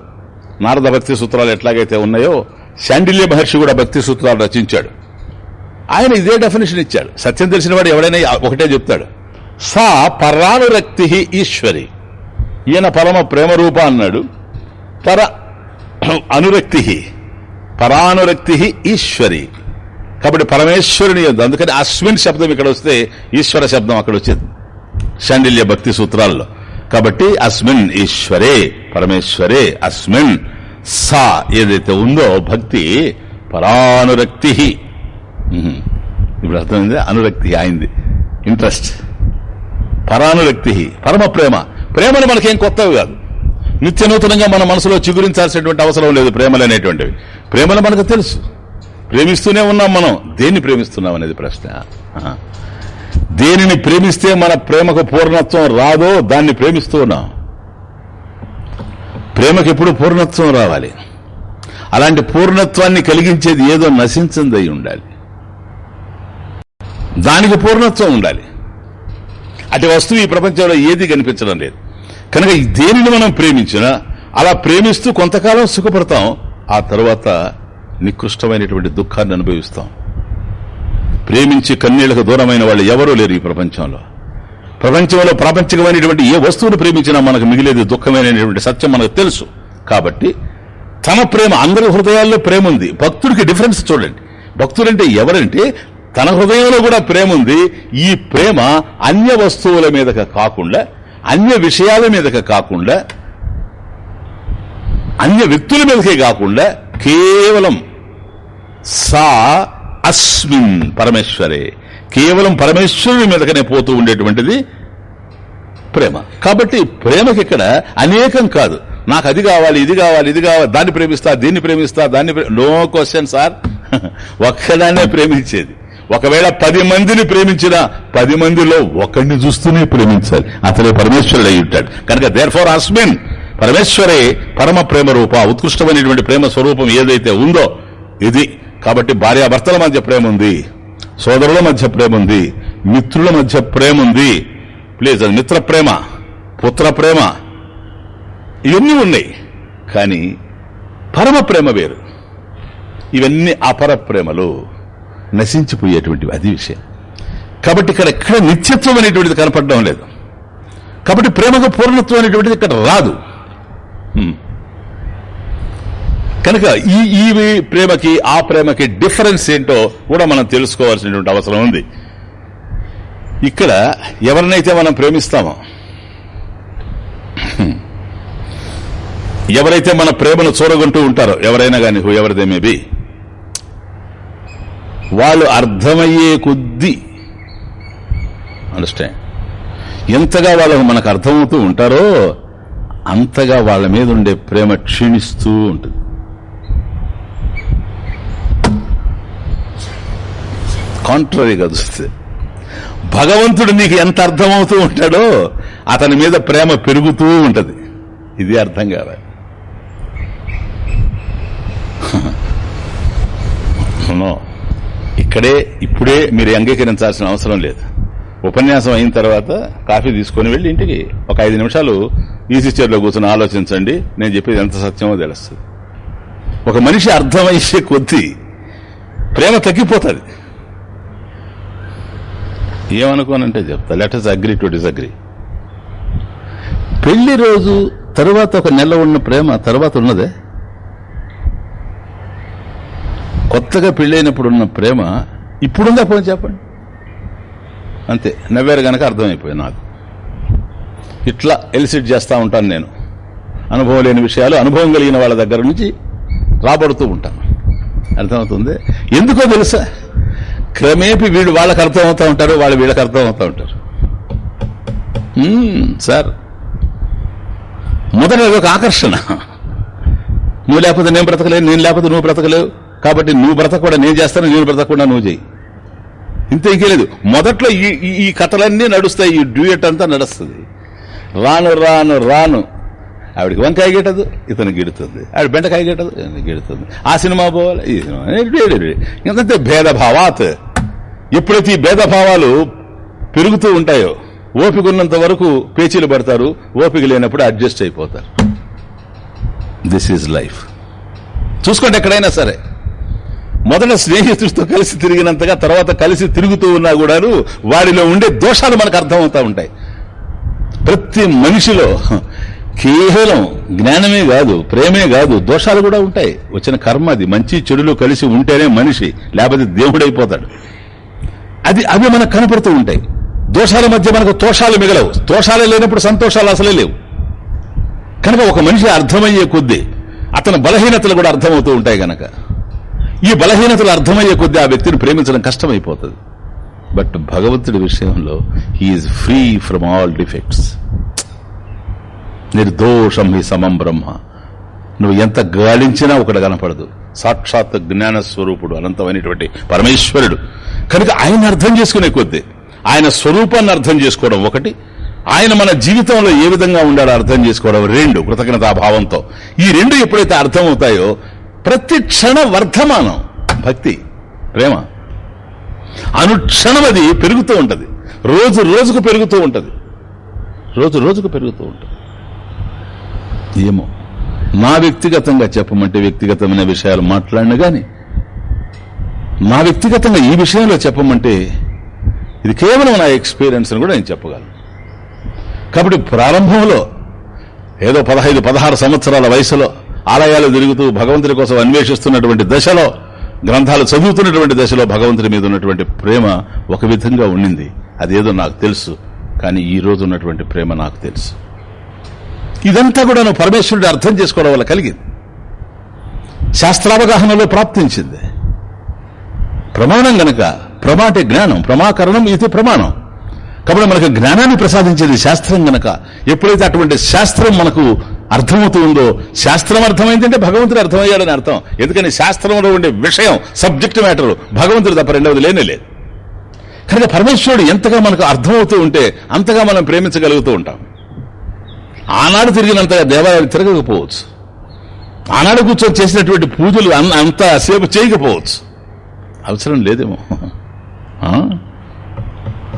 S1: నారద భక్తి సూత్రాలు ఎట్లాగైతే ఉన్నాయో శాండిల్య మహర్షి కూడా భక్తి సూత్రాలు రచించాడు. ఆయన ఇదే డెఫినేషన్ ఇచ్చాడు. సత్యం తెలిసిన వాడు ఎవడైనా ఒకటే చెప్తాడు. సా పరానురక్తి ఈశ్వరి. ఈయన పరమ ప్రేమ రూప అన్నాడు. పర అనురక్తి పరానురక్తి ఈశ్వరి. కాబట్టి పరమేశ్వరుని అందుకని అస్మిన్ శబ్దం ఇక్కడ వస్తే ఈశ్వర శబ్దం అక్కడ వచ్చేది. శాండిల్య భక్తి సూత్రాల్లో. కాబట్టి అస్మిన్ ఈశ్వరే పరమేశ్వరే అస్మిన్. సా ఏదైతే ఉందో భక్తి పరానురక్తి. ఇప్పుడు అర్థమైంది అనురక్తి అయింది. ఇంట్రెస్ట్. పరానురక్తి పరమ ప్రేమ. ప్రేమలు మనకేం కొత్తవి కాదు. నిత్య నూతనంగా మన మనసులో చిగురించాల్సినటువంటి అవసరం లేదు ప్రేమలు అనేటువంటివి. ప్రేమలు మనకు తెలుసు. ప్రేమిస్తూనే ఉన్నాం మనం. దేన్ని ప్రేమిస్తున్నాం అనేది ప్రశ్న? దేనిని ప్రేమిస్తే మన ప్రేమకు పూర్ణత్వం రాదో దాన్ని ప్రేమిస్తూ ఉన్నాం. ప్రేమకు ఎప్పుడు పూర్ణత్వం రావాలి? అలాంటి పూర్ణత్వాన్ని కలిగించేది ఏదో నశించింది అయి ఉండాలి. దానికి పూర్ణత్వం ఉండాలి. అటు వస్తువు ఈ ప్రపంచంలో ఏది కనిపించడం లేదు. కనుక దేనిని మనం ప్రేమించినా అలా ప్రేమిస్తూ కొంతకాలం సుఖపడతాం ఆ తర్వాత నికృష్టమైనటువంటి దుఃఖాన్ని అనుభవిస్తాం. ప్రేమించి కన్నీళ్ళకు దూరమైన వాళ్ళు ఎవరూ లేరు ఈ ప్రపంచంలో. ప్రపంచంలో ప్రాపంచికమైనటువంటి ఏ వస్తువును ప్రేమించినా మనకు మిగిలేది దుఃఖమైనటువంటి సత్యం మనకు తెలుసు. కాబట్టి తన ప్రేమ అందరి హృదయాల్లో ప్రేమ ఉంది. భక్తుడికి డిఫరెన్స్ చూడండి. భక్తుడంటే ఎవరంటే తన హృదయంలో కూడా ప్రేమ ఉంది. ఈ ప్రేమ అన్య వస్తువుల మీదక కాకుండా అన్య విషయాల మీదక కాకుండా అన్య వ్యక్తుల మీదకే కాకుండా కేవలం సా అస్మిన్ పరమేశ్వరే. కేవలం పరమేశ్వరుని మీదకనే పోతూ ఉండేటువంటిది ప్రేమ. కాబట్టి ప్రేమకి ఇక్కడ అనేకం కాదు. నాకు అది కావాలి ఇది కావాలి ఇది కావాలి దాన్ని ప్రేమిస్తా దీన్ని ప్రేమిస్తా దాన్ని నో క్వశ్చన్ సార్. ఒక్కదాన్నే ప్రేమించేది. ఒకవేళ పది మందిని ప్రేమించినా పది మందిలో ఒకడిని చూస్తూనే ప్రేమించాలి. అతనే పరమేశ్వరుడు అయి ఉంటాడు. కనుక దేర్ ఫార్ అస్మిన్ పరమేశ్వరే పరమ ప్రేమ రూప ఉత్కృష్టమైనటువంటి ప్రేమ స్వరూపం ఏదైతే ఉందో ఇది కాబట్టి భార్యాభర్తల మధ్య ప్రేమ ఉంది సోదరుల మధ్య ప్రేమ ఉంది మిత్రుల మధ్య ప్రేమ ఉంది ప్లీజ్ అది మిత్ర ప్రేమ పుత్ర ప్రేమ. ఇవన్నీ ఉన్నాయి. కానీ పరమ ప్రేమ వేరు. ఇవన్నీ అపర ప్రేమలు. నశించిపోయేటువంటివి. అది విషయం. కాబట్టి ఇక్కడ ఎక్కడ నిత్యత్వం అనేటువంటిది కనపడడం లేదు. కాబట్టి ప్రేమకు పూర్ణత్వం అనేటువంటిది ఇక్కడ రాదు. కనుక ఈ ఈ ప్రేమకి ఆ ప్రేమకి డిఫరెన్స్ ఏంటో కూడా మనం తెలుసుకోవాల్సినటువంటి అవసరం ఉంది. ఇక్కడ ఎవరినైతే మనం ప్రేమిస్తామో ఎవరైతే మన ప్రేమను చూరగొంటూ ఉంటారో ఎవరైనా కానీ ఎవరిదే మేబీ వాళ్ళు అర్థమయ్యే కొద్దీ అండర్స్టాండ్ ఎంతగా వాళ్ళకు మనకు అర్థమవుతూ ఉంటారో అంతగా వాళ్ళ మీద ఉండే ప్రేమ క్షీణిస్తూ ఉంటుంది. కాంట్రరీగా చూస్తే భగవంతుడు నీకు ఎంత అర్థమవుతూ ఉంటాడో అతని మీద ప్రేమ పెరుగుతూ ఉంటది. ఇది అర్థం కావాలి. ఇక్కడే ఇప్పుడే మీరు అంగీకరించాల్సిన అవసరం లేదు. ఉపన్యాసం అయిన తర్వాత కాఫీ తీసుకొని వెళ్ళి ఇంటికి ఒక ఐదు నిమిషాలు ఈసీ చైర్లో కూర్చొని ఆలోచించండి. నేను చెప్పేది ఎంత సత్యమో తెలుస్తుంది. ఒక మనిషి అర్థమయ్యే కొద్దీ ప్రేమ తగ్గిపోతుంది. ఏమనుకోనంటే చెప్తా. లెటర్స్ అగ్రి టు డిసగ్రీ పెళ్ళి రోజు తర్వాత ఒక నెల ఉన్న ప్రేమ తర్వాత ఉన్నదే? కొత్తగా పెళ్ళైనప్పుడు ఉన్న ప్రేమ ఇప్పుడుందా పోనీ చెప్పండి. అంతే. నవ్వారు గనక అర్థమైపోయింది నాకు. ఇట్లా ఎలిసిట్ చేస్తూ ఉంటాను నేను. అనుభవం లేని విషయాలు అనుభవం కలిగిన వాళ్ళ దగ్గర నుంచి రాబడుతూ ఉంటాను. అర్థమవుతుంది? ఎందుకో తెలుసా? క్రమేపీ వీళ్ళు వాళ్ళకి అర్థమవుతూ ఉంటారు వాళ్ళు వీళ్ళకి అర్థమవుతా ఉంటారు. సార్. మొదట ఒక ఆకర్షణ. నువ్వు లేకపోతే నేను బ్రతకలేదు నేను లేకపోతే నువ్వు బ్రతకలేవు. కాబట్టి నువ్వు బ్రతకకుండా నేను చేస్తాను నేను బ్రతకకుండా నువ్వు చేయి. ఇంత ఇంకేలేదు మొదట్లో ఈ ఈ- ఈ కథలన్నీ నడుస్తాయి ఈ డ్యూయట్ అంతా నడుస్తుంది. రాను రాను రాను. ఆవిడకి వంకాయ గిట్టదు ఇతను గిడుతుంది. ఆవిడ బెండకాయ గిట్టదు గిడుతుంది. ఆ సినిమా పోవాలి ఈ సినిమా. ఎందుకంటే భేదభావాత్. ఎప్పుడైతే ఈ భేదభావాలు పెరుగుతూ ఉంటాయో ఓపిక ఉన్నంత వరకు పేచీలు పడతారు ఓపిక లేనప్పుడు అడ్జస్ట్ అయిపోతారు. దిస్ ఈజ్ లైఫ్ చూసుకోండి ఎక్కడైనా సరే. మొదట స్నేహితుడితో కలిసి తిరిగినంతగా తర్వాత కలిసి తిరుగుతూ ఉన్నా కూడాను వాడిలో ఉండే దోషాలు మనకు అర్థమవుతా ఉంటాయి. ప్రతి మనిషిలో కేవలం జ్ఞానమే కాదు ప్రేమే కాదు దోషాలు కూడా ఉంటాయి. వచ్చిన కర్మ అది మంచి చెడులు కలిసి ఉంటేనే మనిషి లేకపోతే దేవుడైపోతాడు. అది అవి మనకు కనపడుతూ ఉంటాయి. దోషాల మధ్య మనకు తోషాలు మిగలవు. తోషాలే లేనప్పుడు సంతోషాలు అసలే లేవు. కనుక ఒక మనిషి అర్థమయ్యే కొద్దీ అతని బలహీనతలు కూడా అర్థమవుతూ ఉంటాయి గనక. ఈ బలహీనతలు అర్థమయ్యే కొద్దీ ఆ వ్యక్తిని ప్రేమించడం కష్టమైపోతుంది. బట్ భగవంతుడి విషయంలో he is free from all defects నిర్దోషం he సమం బ్రహ్మ. నువ్వు ఎంత గాలించినా ఒకటి కనపడదు. సాక్షాత్ జ్ఞాన స్వరూపుడు అనంతమైనటువంటి పరమేశ్వరుడు. కనుక ఆయన అర్థం చేసుకునే కొద్దీ ఆయన స్వరూపాన్ని అర్థం చేసుకోవడం ఒకటి ఆయన మన జీవితంలో ఏ విధంగా ఉండాలో అర్థం చేసుకోవడం రెండు కృతజ్ఞతాభావంతో. ఈ రెండు ఎప్పుడైతే అర్థమవుతాయో ప్రతి క్షణ వర్ధమానం భక్తి ప్రేమ అనుక్షణం అది పెరుగుతూ ఉంటది. రోజు రోజుకు పెరుగుతూ ఉంటది. రోజు రోజుకు పెరుగుతూ ఉంటుంది. ఏమో. నా వ్యక్తిగతంగా చెప్పమంటే వ్యక్తిగతమైన విషయాలు మాట్లాడిన గాని నా వ్యక్తిగతంగా ఈ విషయంలో చెప్పమంటే ఇది కేవలం నా ఎక్స్పీరియన్స్ అని కూడా నేను చెప్పగలను. కాబట్టి ప్రారంభంలో ఏదో పదహైదు పదహారు సంవత్సరాల వయసులో ఆలయాలు తిరుగుతూ భగవంతుడి కోసం అన్వేషిస్తున్నటువంటి దశలో గ్రంథాలు చదువుతున్నటువంటి దశలో భగవంతుడి మీద ఉన్నటువంటి ప్రేమ ఒక విధంగా ఉండింది. అదేదో నాకు తెలుసు కానీ ఈ రోజు ఉన్నటువంటి ప్రేమ నాకు తెలుసు. ఇదంతా కూడా పరమేశ్వరుడు అర్థం చేసుకోవడం వల్ల కలిగింది. శాస్త్రావగాహనలో ప్రాప్తించింది. ప్రమాణం గనక ప్రమా అంటే జ్ఞానం ప్రమాకరణం ఇది ప్రమాణం. కాబట్టి మనకు జ్ఞానాన్ని ప్రసాదించేది శాస్త్రం గనక. ఎప్పుడైతే అటువంటి శాస్త్రం మనకు అర్థమవుతూ ఉందో శాస్త్రం అర్థమైందంటే భగవంతుడు అర్థమయ్యాడని అర్థం. ఎందుకని? శాస్త్రంలో ఉండే విషయం సబ్జెక్ట్ మ్యాటర్ భగవంతుడు తప్ప రెండవది లేనే లేదు. కనుక పరమేశ్వరుడు ఎంతగా మనకు అర్థమవుతూ ఉంటే అంతగా మనం ప్రేమించగలుగుతూ ఉంటాం. ఆనాడు తిరిగినంతగా దేవాలయాలు తిరగకపోవచ్చు. ఆనాడు కూర్చొని చేసినటువంటి పూజలు అన్- అంత సేపు చేయకపోవచ్చు. అవసరం లేదేమో.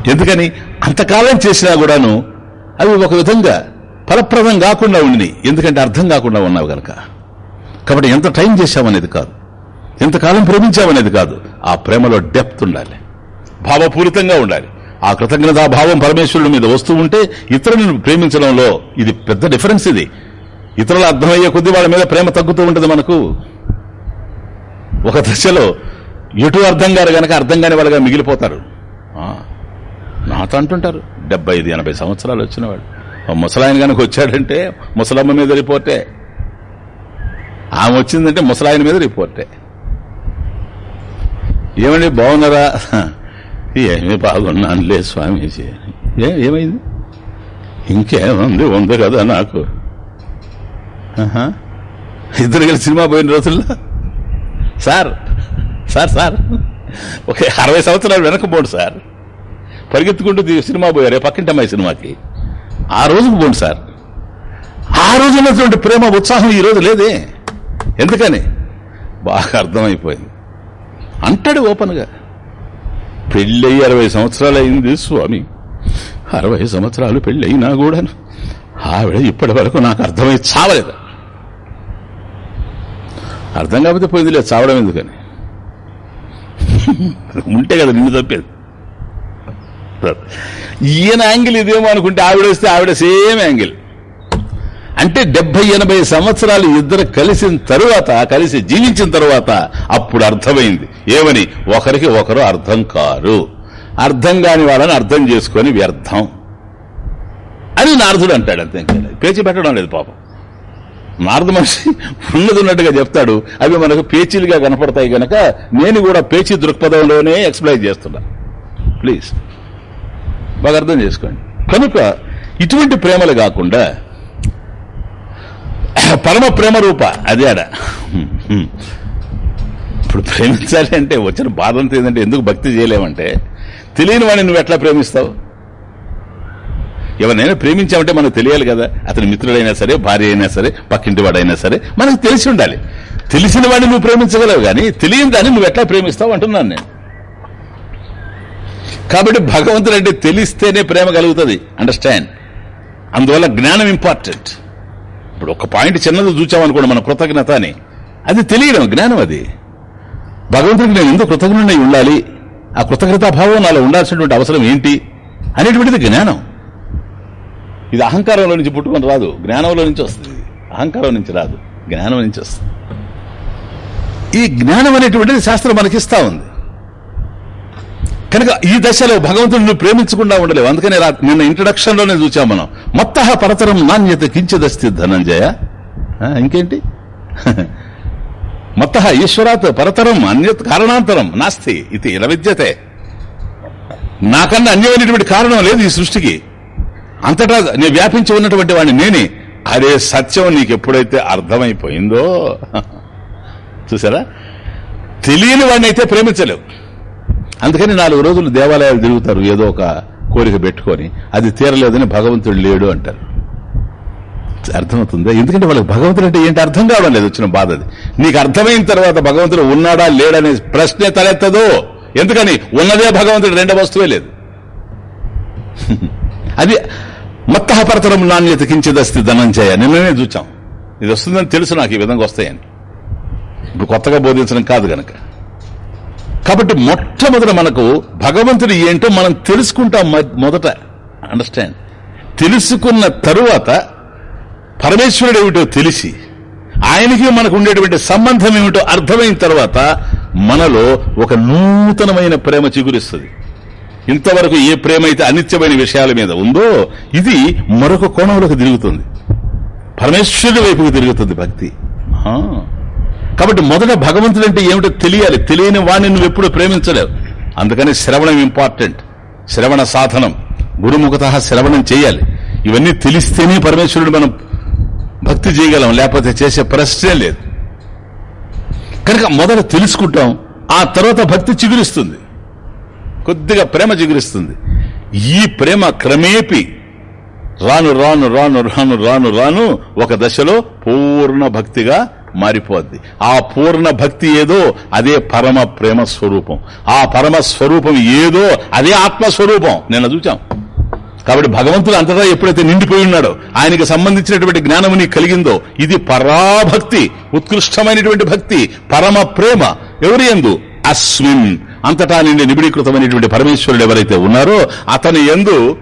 S1: ఎందుకని? అంతకాలం చేసినా కూడాను అవి ఒక విధంగా ఫలప్రదం కాకుండా ఉండి ఎందుకంటే అర్థం కాకుండా ఉన్నావు కనుక కాబట్టి ఎంత టైం చేశామనేది కాదు. ఎంతకాలం ప్రేమించామనేది కాదు. ఆ ప్రేమలో డెప్త్ ఉండాలి. భావపూరితంగా ఉండాలి. ఆ కృతజ్ఞతా భావం పరమేశ్వరుడి మీద వస్తూ ఉంటే ఇతరులను ప్రేమించడంలో ఇది పెద్ద డిఫరెన్స్ ఇది. ఇతరులు అర్థమయ్యే కొద్ది వాళ్ళ మీద ప్రేమ తగ్గుతూ ఉంటుంది మనకు. ఒక దశలో ఎటు అర్థం గారు గనక అర్థం కాని వాళ్ళగా మిగిలిపోతారు. నాతో అంటుంటారు డెబ్బై ఐదు ఎనభై సంవత్సరాలు వచ్చినవాడు ఆ ముసలాయన కనుక వచ్చాడంటే ముసలమ్మ మీద రిపోర్టే. ఆమె వచ్చిందంటే ముసలాయన మీద రిపోర్టే. ఏమండి బాగున్నారా? ఏమి బాగున్నానులే స్వామీజీ. ఏ ఏమైంది? ఇంకేముంది ఉంది కదా నాకు. ఇద్దరు కలిసి సినిమా పోయిన రోజుల్లో? Sir sir sir. ఒక అరవై సంవత్సరాలు వెనకపోండి సార్. పరిగెత్తుకుంటూ సినిమా పోయారు పక్కింటి అమ్మాయి సినిమాకి. ఆ రోజుకు పోండి సార్. ఆ రోజు ఉన్నటువంటి ప్రేమ ఉత్సాహం ఈ రోజు లేదే. ఎందుకని? బాగా అర్థమైపోయింది. అంటాడు ఓపెన్గా. పెళ్ళయి అరవై సంవత్సరాలు అయింది స్వామి. అరవై సంవత్సరాలు పెళ్ళయినా కూడా ఆవిడ ఇప్పటి వరకు నాకు అర్థమై చావలేదు. అర్థం కాకపోతే పోయింది లేదు చావడం ఎందుకని? ఉంటే కదా నిన్ను తప్పేది. ఈయన యాంగిల్ ఇదేమో అనుకుంటే ఆవిడ వస్తే ఆవిడ సేమ్ యాంగిల్. అంటే డెబ్బై ఎనభై సంవత్సరాలు ఇద్దరు కలిసిన తరువాత కలిసి జీవించిన తరువాత అప్పుడు అర్థమైంది. ఏమని? ఒకరికి ఒకరు అర్థం కారు. అర్థం కాని వాళ్ళని అర్థం చేసుకొని వ్యర్థం. అని నారదుడు అంటాడు అంతే పేచి పెట్టడం లేదు పాపం. నారద మనిషి ఉన్నది ఉన్నట్టుగా చెప్తాడు. అవి మనకు పేచీలుగా కనపడతాయి గనక నేను కూడా పేచీ దృక్పథంలోనే ఎక్స్ప్లెయిన్ చేస్తున్నా. ప్లీజ్. బాగా అర్థం చేసుకోండి. కనుక ఇటువంటి ప్రేమలు కాకుండా పరమ ప్రేమ రూప అది ఆడ. ఇప్పుడు ప్రేమించాలి అంటే వచ్చిన బాధ ఏంటంటే ఎందుకు భక్తి చేయలేమంటే తెలియని వాడిని నువ్వు ఎట్లా ప్రేమిస్తావు? ఎవరినైనా ప్రేమించామంటే మనకు తెలియాలి కదా. అతని మిత్రుడైనా సరే భార్య అయినా సరే పక్కింటి వాడైనా సరే మనకు తెలిసి ఉండాలి. తెలిసిన వాడిని నువ్వు ప్రేమించగలవు కానీ తెలియని దాన్ని నువ్వు ఎట్లా ప్రేమిస్తావు అంటున్నాను నేను. కాబట్టి భగవంతుడు అంటే తెలిస్తేనే ప్రేమ కలుగుతుంది. అండర్స్టాండ్ అందువల్ల జ్ఞానం ఇంపార్టెంట్ ఇప్పుడు ఒక పాయింట్ చిన్నది చూచామనుకోండి మన కృతజ్ఞత అని అది తెలియడం జ్ఞానం అది. భగవంతుడికి నేను ఎందుకు కృతజ్ఞుడై ఉండాలి? ఆ కృతజ్ఞతా భావం నాలో ఉండాల్సినటువంటి అవసరం ఏంటి? అనేటువంటిది జ్ఞానం. ఇది అహంకారంలో నుంచి పుట్టుకొని రాదు జ్ఞానంలో నుంచి వస్తుంది. అహంకారం నుంచి రాదు జ్ఞానం నుంచి వస్తుంది. ఈ జ్ఞానం అనేటువంటిది శాస్త్రం మనకిస్తా ఉంది. కనుక ఈ దశలో భగవంతుడిని నువ్వు ప్రేమించకుండా ఉండలేవు. అందుకనే రా- నిన్న ఇంట్రడక్షన్లోనే చూచాం మనం. మొత్త పరతరం నాణ్యత కించదస్తి ధనంజయ. ఇంకేంటి? మత్త ఈశ్వరాత్ పరతరం అన్యత్ కారణాంతరం నాస్తి ఇది ఇలా విద్యతే. నాకన్నా అన్యమైనటువంటి కారణం లేదు ఈ సృష్టికి. అంతటా నేను వ్యాపించి ఉన్నటువంటి వాడిని నేనే. అదే సత్యం నీకు ఎప్పుడైతే అర్థమైపోయిందో. చూసారా? తెలియని వాడిని అయితే ప్రేమించలేవు. అందుకని నాలుగు రోజులు దేవాలయాలు తిరుగుతారు ఏదో ఒక కోరిక పెట్టుకొని. అది తీరలేదని భగవంతుడు లేడు అంటారు. అర్థమవుతుందా? ఎందుకంటే వాళ్ళకి భగవంతుడు అంటే ఏంటి అర్థం కావడం లేదు వచ్చిన బాధ అది. నీకు అర్థమైన తర్వాత భగవంతుడు ఉన్నాడా లేడనే ప్రశ్నే తలెత్తదో. ఎందుకని? ఉన్నదే భగవంతుడు రెండో వస్తువే లేదు. అది మత్తహపరతరం నాణ్యత కించిదస్తి ధనంజయ. నిన్ననే చూచాం. ఇది వస్తుందని తెలుసు నాకు ఈ విధంగా వస్తాయని. ఇప్పుడు కొత్తగా బోధించడం కాదు గనక. కాబట్టి మొట్టమొదట మనకు భగవంతుడు ఏంటో మనం తెలుసుకుంటాం మొదట. అండర్స్టాండ్ తెలుసుకున్న తరువాత పరమేశ్వరుడు ఏమిటో తెలిసి ఆయనకి మనకు ఉండేటువంటి సంబంధం ఏమిటో అర్థమైన తర్వాత మనలో ఒక నూతనమైన ప్రేమ చిగురిస్తుంది. ఇంతవరకు ఏ ప్రేమ అయితే అనిత్యమైన విషయాల మీద ఉందో ఇది మరొక కోణంలోకి తిరుగుతుంది. పరమేశ్వరుడి వైపుకి తిరుగుతుంది భక్తి. ఆ. కాబట్టి మొదట భగవంతుడు అంటే ఏమిటో తెలియాలి. తెలియని వాడిని నువ్వు ఎప్పుడు ప్రేమించలేవు. అందుకని శ్రవణం ఇంపార్టెంట్. శ్రవణ సాధనం. గురుముఖత శ్రవణం చేయాలి. ఇవన్నీ తెలిస్తేనే పరమేశ్వరుడు మనం భక్తి చేయగలం లేకపోతే చేసే ప్రశ్నే లేదు. కనుక మొదట తెలుసుకుంటాం ఆ తర్వాత భక్తి చిగురిస్తుంది. కొద్దిగా ప్రేమ చిగురిస్తుంది. ఈ ప్రేమ క్రమేపి రాను రాను రాను రాను రాను రాను ఒక దశలో పూర్ణ భక్తిగా మారిపోద్ది. ఆ పూర్ణ భక్తి ఏదో అదే పరమ ప్రేమ స్వరూపం. ఆ పరమ స్వరూపం ఏదో అదే ఆత్మస్వరూపం. నిన్న చూచాం. కాబట్టి భగవంతుడు అంతటా ఎప్పుడైతే నిండిపోయి ఉన్నాడో ఆయనకి సంబంధించినటువంటి జ్ఞానము నీకు కలిగిందో ఇది పరాభక్తి ఉత్కృష్టమైనటువంటి భక్తి పరమ ప్రేమ. ఎవరి ఎందు అస్మిన్ అంతటా నిండి నిబిడీకృతమైనటువంటి పరమేశ్వరుడు ఎవరైతే ఉన్నారో అతని ఎందు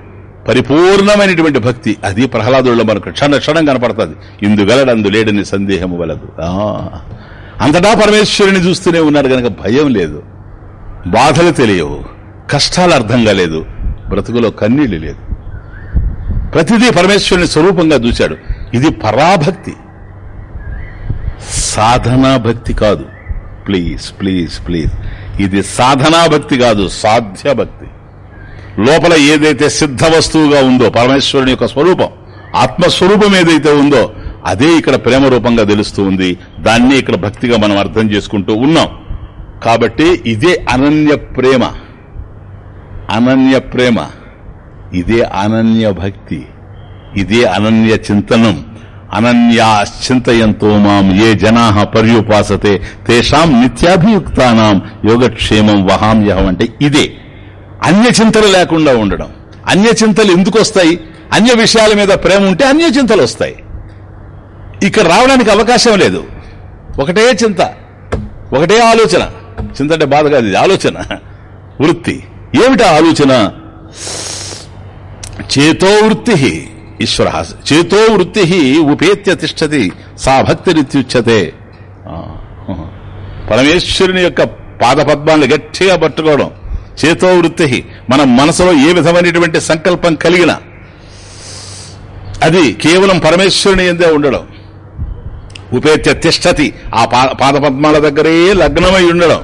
S1: పరిపూర్ణమైనటువంటి భక్తి. అది ప్రహ్లాదుల్లో మనకు క్షణ క్షణం కనపడుతుంది. ఇందుగలడందు లేడని సందేహము వలదు. ఆ, అంతటా పరమేశ్వరుని చూస్తూనే ఉన్నాడు గనక భయం లేదు. బాధలు తెలియవు. కష్టాలు అర్థం కాలేదు బ్రతుకులో కన్నీళ్ళు లేదు. ప్రతిదీ పరమేశ్వరుని స్వరూపంగా చూశాడు. ఇది పరాభక్తి. సాధనా భక్తి కాదు. Please please please. ఇది సాధనా భక్తి కాదు సాధ్య భక్తి. లోపల ఏదైతే సిద్ధ వస్తువుగా ఉందో పరమేశ్వరుని యొక్క స్వరూపం ఆత్మస్వరూపం ఏదైతే ఉందో అదే ఇక్కడ ప్రేమ రూపంగా తెలుస్తూ ఉంది. దాన్ని ఇక్కడ భక్తిగా మనం అర్థం చేసుకుంటూ ఉన్నాం. కాబట్టి ఇదే అనన్య ప్రేమ. అనన్య ప్రేమ. ఇదే అనన్య భక్తి. ఇదే అనన్య చింతనం. అనన్యా చింతయంతో మాం ఏ జనా పర్యుపాసతే. తేషాం నిత్యాభియుక్తానాం. యోగక్షేమం వహామ్యహం అంటే ఇదే. అన్య చింతలు లేకుండా ఉండడం. అన్య చింతలు ఎందుకు వస్తాయి అన్య విషయాల మీద ప్రేమ ఉంటే అన్య చింతలు వస్తాయి. ఇక్కడ రావడానికి అవకాశం లేదు. ఒకటే చింత ఒకటే ఆలోచన. చింత అంటే బాధ కాదు ఇది ఆలోచన. వృత్తి. ఏమిటా ఆలోచన? చేతో వృత్తి ఈశ్వర చేతో వృత్తి ఉపేత్య తిష్టతి సా భక్తిరిత్యుచ్యతే పరమేశ్వరుని యొక్క పాదపద్మాలను గట్టిగా పట్టుకోవడం. చేతో వృత్తి మన మనసులో ఏ విధమైనటువంటి సంకల్పం కలిగిన అది కేవలం పరమేశ్వరుని ఎందే ఉండడం. ఉపేత్య తిష్టతి. ఆ పా- పాదపద్మాల దగ్గరే లగ్నమై ఉండడం.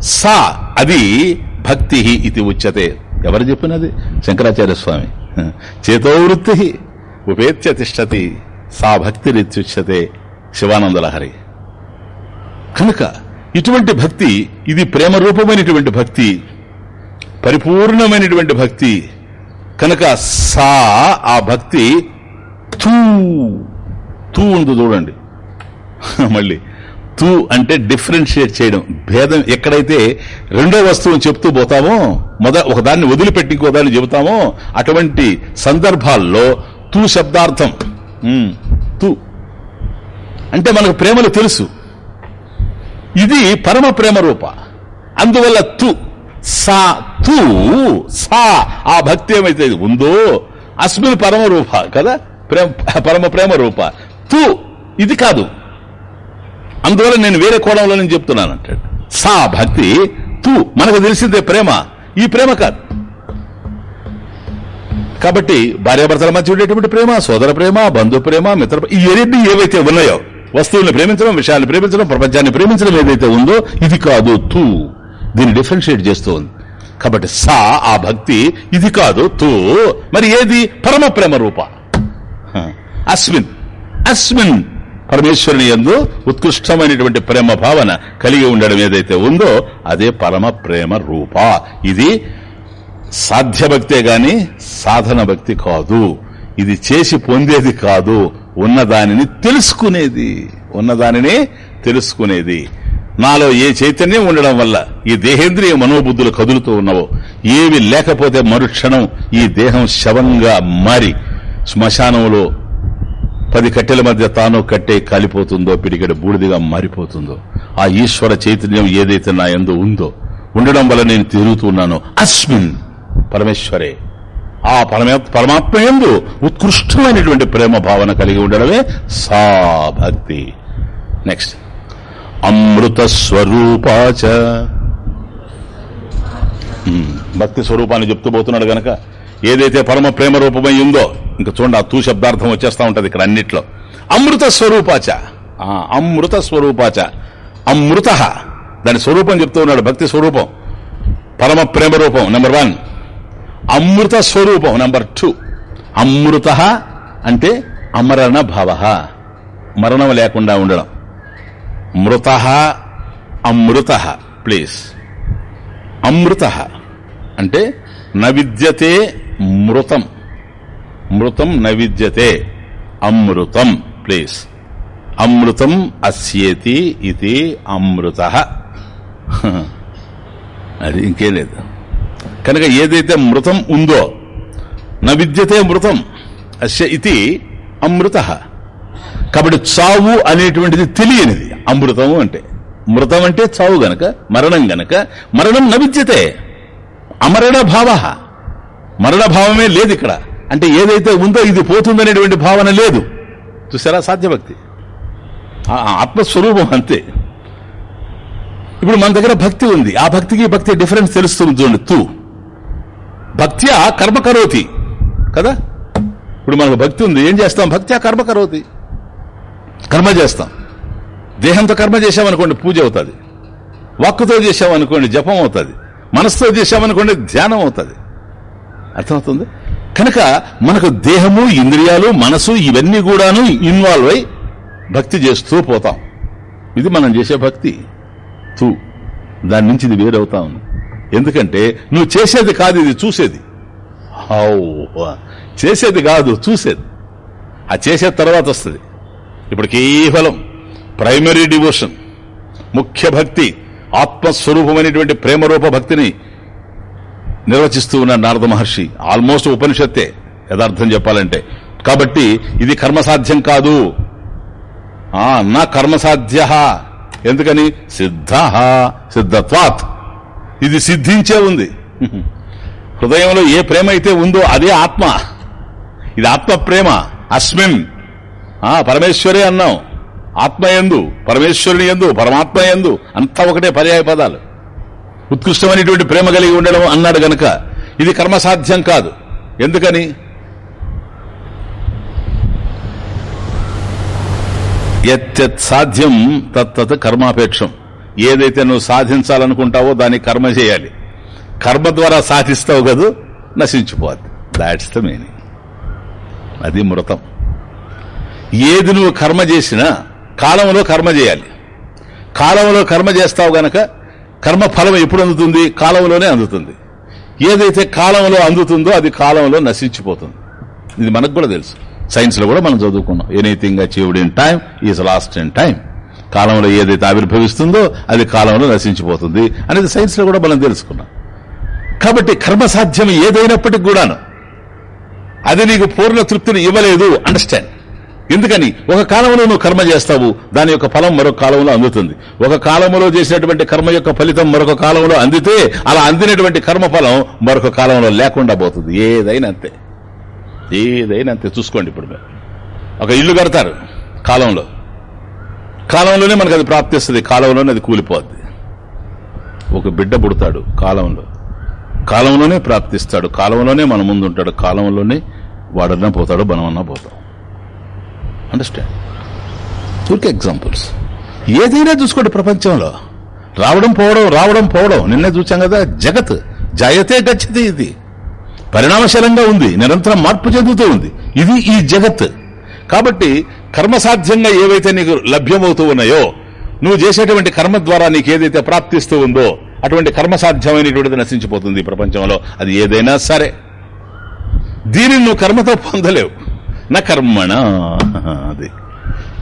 S1: సా అది భక్తి ఇది ఉచ్యతే. ఎవరు చెప్పినది? శంకరాచార్య స్వామి. చేతో వృత్తి ఉపేత్య తిష్టతి. సా భక్తిరిత్యుచ్యతే శివానందలహరి. కనుక ఇటువంటి భక్తి ఇది ప్రేమ రూపమైనటువంటి భక్తి. పరిపూర్ణమైనటువంటి భక్తి. కనుక సా ఆ భక్తి తూ తూ ఉంది చూడండి. మళ్ళీ తూ అంటే డిఫరెన్షియేట్ చేయడం. భేదం ఎక్కడైతే రెండో వస్తువుని చెప్తూ పోతామో మొద ఒకదాన్ని వదిలిపెట్టి ఇంకోదాన్ని చెబుతామో అటువంటి సందర్భాల్లో తూ శబ్దార్థం. తూ. అంటే మనకు ప్రేమలు తెలుసు. ఇది పరమ ప్రేమ రూప. అందువల్ల తు సా తు సా. ఆ భక్తి ఏమైతే ఉందో అస్మిన్ పరమ రూప కదా? ప్రేమ పరమ ప్రేమ రూప తు ఇది కాదు. అందువల్ల నేను వేరే కోణంలో నేను చెప్తున్నాను అంటాడు సా భక్తి తు మనకు తెలిసిందే ప్రేమ. ఈ ప్రేమ కాదు. కాబట్టి భార్యాభర్తల మధ్య ఉండేటువంటి ప్రేమ సోదర ప్రేమ బంధు ప్రేమ మిత్ర ఈ ఎన్ని ఏవైతే ఉన్నాయో వస్తువుల్ని ప్రేమించడం విషయాన్ని ప్రేమించడం ప్రపంచాన్ని ప్రేమించడం ఏదైతే ఉందో ఇది కాదు తూ. దీన్ని డిఫరెన్షియేట్ చేస్తూ ఉంది కాబట్టి సా ఆ భక్తి ఇది కాదు తూ. మరి ఏది? పరమ ప్రేమ రూప. అస్మిన్. అస్మిన్. పరమేశ్వరుని యందు ఉత్కృష్టమైనటువంటి ప్రేమ భావన కలిగి ఉండడం ఏదైతే ఉందో అదే పరమ ప్రేమ రూప. ఇది సాధ్య భక్తే గాని సాధన భక్తి కాదు. ఇది చేసి పొందేది కాదు. ఉన్నదానిని తెలుసుకునేది. ఉన్నదానిని తెలుసుకునేది. నాలో ఏ చైతన్యం ఉండడం వల్ల ఈ దేహేంద్రియ మనోబుద్ధులు కదులుతూ ఉన్నవో ఏవి లేకపోతే మరుక్షణం ఈ దేహం శవంగా మారి శ్మశానంలో పది కట్టెల మధ్య తాను కట్టే కాలిపోతుందో పిడిగడ బూడిదిగా మారిపోతుందో ఆ ఈశ్వర చైతన్యం ఏదైతే నా ఎందు ఉందో ఉండడం వల్ల నేను తిరుగుతున్నాను అస్మిన్ పరమేశ్వరే. ఆ పరమే పరమాత్మ ఎందు ఉత్కృష్టమైనటువంటి ప్రేమ భావన కలిగి ఉండడమే సా భక్తి నెక్స్ట్. అమృత స్వరూపాచ భక్తి స్వరూపాన్ని చెప్తూ పోతున్నాడు గనక. ఏదైతే పరమ ప్రేమ రూపమై ఉందో ఇంకా చూడండి ఆ తూ శబ్దార్థం వచ్చేస్తా ఉంటది ఇక్కడ అన్నిట్లో. అమృత స్వరూపాచ ఆ, అమృత స్వరూపాచ అమృత. దాని స్వరూపం చెప్తూ ఉన్నాడు భక్తి స్వరూపం. పరమ ప్రేమ రూపం నెంబర్ వన్. అమృత స్వరూపం నెంబర్ టూ. అమృత అంటే అమరణ భవ. మరణం లేకుండా ఉండడం. మృత అమృత ప్లీజ్ అమృత అంటే నవిద్యతే మృతం. మృతం నవిద్యతే అమృతం ప్లీజ్ అమృతం అస్యేతి ఇది అమృత. అది ఇంకేం లేదు. కనుక ఏదైతే మృతం ఉందో నవిద్యతే మృతం అస్య ఇది అమృత. కాబట్టి చావు అనేటువంటిది తెలియనిది. అమృతము అంటే మృతం అంటే చావు గనక మరణం గనక మరణం న విద్యతే అమరణ భావ. మరణ భావమే లేదు ఇక్కడ. అంటే ఏదైతే ఉందో ఇది పోతుందనేటువంటి భావన లేదు. చూసారా సాధ్యభక్తి? ఆత్మస్వరూపం అంతే. ఇప్పుడు మన దగ్గర భక్తి ఉంది. ఆ భక్తికి భక్తి డిఫరెన్స్ తెలుస్తుంది చూడండి. తూ. భక్త్యా కర్మ కరోతి. కదా? ఇప్పుడు మనకు భక్తి ఉంది. ఏం చేస్తాం? భక్త్యా కర్మ కరోతి. కర్మ చేస్తాం. దేహంతో కర్మ చేసామనుకోండి పూజ అవుతుంది. వాక్కుతో చేసామనుకోండి జపం అవుతుంది. మనసుతో చేసామనుకోండి ధ్యానం అవుతుంది. అర్థమవుతుంది? కనుక మనకు దేహము ఇంద్రియాలు మనసు ఇవన్నీ కూడాను ఇన్వాల్వ్ అయి భక్తి చేస్తూ పోతాం. ఇది మనం చేసే భక్తి. తూ. దాని నుంచి ఇది వేరవుతా ఉంది ఎందుకంటే నువ్వు చేసేది కాదు ఇది చూసేది. చేసేది కాదు చూసేది. ఆ చేసే తర్వాత వస్తుంది. ఇప్పుడు కేవలం ప్రైమరీ డివోషన్ ముఖ్య భక్తి ఆత్మస్వరూపమైనటువంటి ప్రేమరూప భక్తిని నిర్వచిస్తూ ఉన్న నారద మహర్షి ఆల్మోస్ట్ ఉపనిషత్తే యథార్థం చెప్పాలంటే. కాబట్టి ఇది కర్మసాధ్యం కాదు. ఆ నా కర్మసాధ్య. ఎందుకని? సిద్ధ సిద్ధత్వాత్. ఇది సిద్ధించే ఉంది. హృదయంలో ఏ ప్రేమ అయితే ఉందో అదే ఆత్మ. ఇది ఆత్మ ప్రేమ అస్మిన్. ఆ పరమేశ్వరే అన్నాం. ఆత్మ ఎందు పరమేశ్వరుని ఎందు పరమాత్మ ఎందు అంతా ఒకటే పర్యాయ పదాలు. ఉత్కృష్టమైనటువంటి ప్రేమ కలిగి ఉండడం అన్నాడు గనక ఇది కర్మసాధ్యం కాదు. ఎందుకని? ఎత్తెత్ సాధ్యం తత్తత్ కర్మాపేక్షం. ఏదైతే నువ్వు సాధించాలనుకుంటావో దాన్ని కర్మ చేయాలి. కర్మ ద్వారా సాధిస్తావు కదూ నశించిపోద్ది దాట్స్ ద మీనింగ్ అది మృతం. ఏది నువ్వు కర్మ చేసినా కాలంలో కర్మ చేయాలి. కాలంలో కర్మ చేస్తావు గనక కర్మ ఫలం ఎప్పుడు అందుతుంది? కాలంలోనే అందుతుంది. ఏదైతే కాలంలో అందుతుందో అది కాలంలో నశించిపోతుంది. ఇది మనకు కూడా తెలుసు. సైన్స్లో కూడా మనం చదువుకున్నాం. Anything achieved in time is lost in time. కాలంలో ఏదైతే ఆవిర్భవిస్తుందో అది కాలంలో నశించిపోతుంది అనేది సైన్స్లో కూడా మనం తెలుసుకున్నాం. కాబట్టి కర్మ సాధ్యం ఏదైనప్పటికి కూడాను అది నీకు పూర్ణ తృప్తిని ఇవ్వలేదు. అండర్స్టాండ్ ఎందుకని? ఒక కాలంలో నువ్వు కర్మ చేస్తావు దాని యొక్క ఫలం మరొక కాలంలో అందుతుంది. ఒక కాలంలో చేసినటువంటి కర్మ యొక్క ఫలితం మరొక కాలంలో అందితే అలా అందినటువంటి కర్మ ఫలం మరొక కాలంలో లేకుండా పోతుంది. ఏదైనా అంతే. ఏదైనా అంతే. చూసుకోండి ఇప్పుడు మీరు. ఒక ఇల్లు కడతారు కాలంలో. కాలంలోనే మనకు అది ప్రాప్తిస్తుంది కాలంలోనే అది కూలిపోద్ది. ఒక బిడ్డ పుడతాడు కాలంలో. కాలంలోనే ప్రాప్తిస్తాడు కాలంలోనే మన ముందు ఉంటాడు కాలంలోనే వాడన్నా పోతాడు మనమన్నా పోతాం అండర్స్టాండ్ ఊరికే ఎగ్జాంపుల్స్ ఏదైనా చూసుకోండి ప్రపంచంలో. రావడం పోవడం రావడం పోవడం. నిన్నే చూచాం కదా జగత్. జయతే గచ్చతి ఇది. పరిణామశీలంగా ఉంది. నిరంతరం మార్పు చెందుతూ ఉంది. ఇది ఈ జగత్. కాబట్టి కర్మసాధ్యంగా ఏవైతే నీకు లభ్యమవుతూ ఉన్నాయో నువ్వు చేసేటువంటి కర్మ ద్వారా నీకు ఏదైతే ప్రాప్తిస్తూ ఉందో అటువంటి కర్మసాధ్యమైనటువంటిది నశించిపోతుంది ప్రపంచంలో. అది ఏదైనా సరే. దీనిని నువ్వు కర్మతో పొందలేవు. కర్మణ. అది.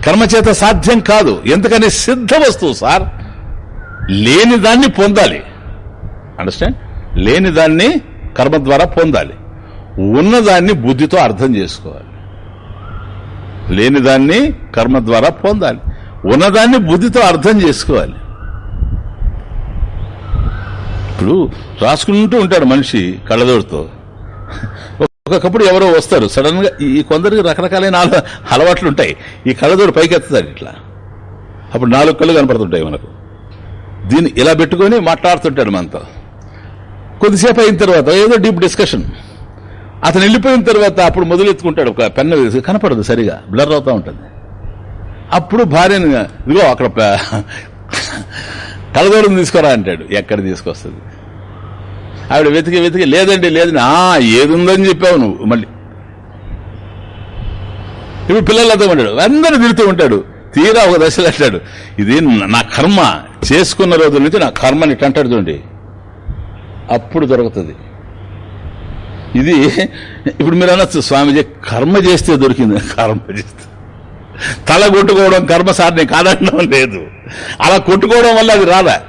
S1: కర్మచేత సాధ్యం కాదు. ఎందుకని సిద్ధ వస్తువు సార్? లేని దాన్ని పొందాలి. అండర్స్టాండ్ లేని దాన్ని కర్మ ద్వారా పొందాలి. ఉన్నదాన్ని బుద్ధితో అర్థం చేసుకోవాలి. లేని దాన్ని కర్మ ద్వారా పొందాలి. ఉన్నదాన్ని బుద్ధితో అర్థం చేసుకోవాలి. ఇప్పుడు రాసుకుంటూ ఉంటాడు మనిషి కళ్ళదోడుతో ఒకప్పుడు ఎవరో వస్తారు. సడన్గా ఈ కొందరికి రకరకాలైన అలవాట్లు ఉంటాయి ఈ కళ్ళదోడు పైకి ఎత్తుతాడు ఇట్లా. అప్పుడు నాలుగు కళ్ళు కనపడుతుంటాయి మనకు. దీన్ని ఇలా పెట్టుకొని మాట్లాడుతుంటాడు మనతో. కొద్దిసేపు అయిన తర్వాత ఏదో డీప్ డిస్కషన్. అతను వెళ్ళిపోయిన తర్వాత అప్పుడు మొదలెత్తుకుంటాడు. ఒక పెన్ను వేసి కనపడదు సరిగా. బ్లర్ అవుతా ఉంటుంది. అప్పుడు భార్యను ఇదిగో అక్కడ ప- తీసుకురా అంటాడు. ఎక్కడ తీసుకొస్తుంది? ఆవిడ వెతికి వెతికి లేదండి లేదండి. ఆ ఏది ఉందని చెప్పావు నువ్వు మళ్ళీ. ఇప్పుడు పిల్లలతో ఉంటాడు అందరూ తిడుతూ ఉంటాడు. తీరా ఒక దశలో అంటాడు. ఇది నా కర్మ. చేసుకున్న రోజుల నుంచి నా కర్మని ఇట్ట అంటాడు చూడండి. అప్పుడు దొరుకుతుంది. ఇది ఇప్పుడు మీరు అనొచ్చు స్వామిజీ కర్మ చేస్తే దొరికింది. కర్మ చేస్తే. తల కొట్టుకోవడం కర్మ కర్మసారిని కాదనడం లేదు. అలా కొట్టుకోవడం వల్ల అది రాదా?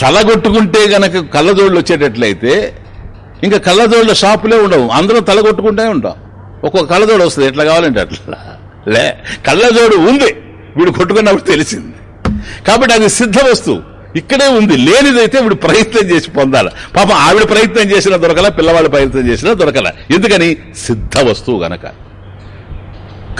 S1: తల కొట్టుకుంటే గనక కళ్ళజోళ్ళు వచ్చేటట్లయితే ఇంకా కళ్ళజోళ్ళ షాపులే ఉండవు. అందరూ తలగొట్టుకుంటే ఉంటాం. ఒక్కొక్క కళ్ళజోడు వస్తుంది. ఎట్లా కావాలంటే అట్లా. లే కళ్ళజోడు ఉంది. వీడు కొట్టుకున్నప్పుడు తెలిసింది. కాబట్టి అది సిద్ధ వస్తువు. ఇక్కడే ఉంది. లేనిదైతే వీడు ప్రయత్నం చేసి పొందాలి. పాపం ఆవిడ ప్రయత్నం చేసినా దొరకల పిల్లవాళ్ళు ప్రయత్నం చేసినా దొరకల. ఎందుకని? సిద్ధ వస్తువు గనక.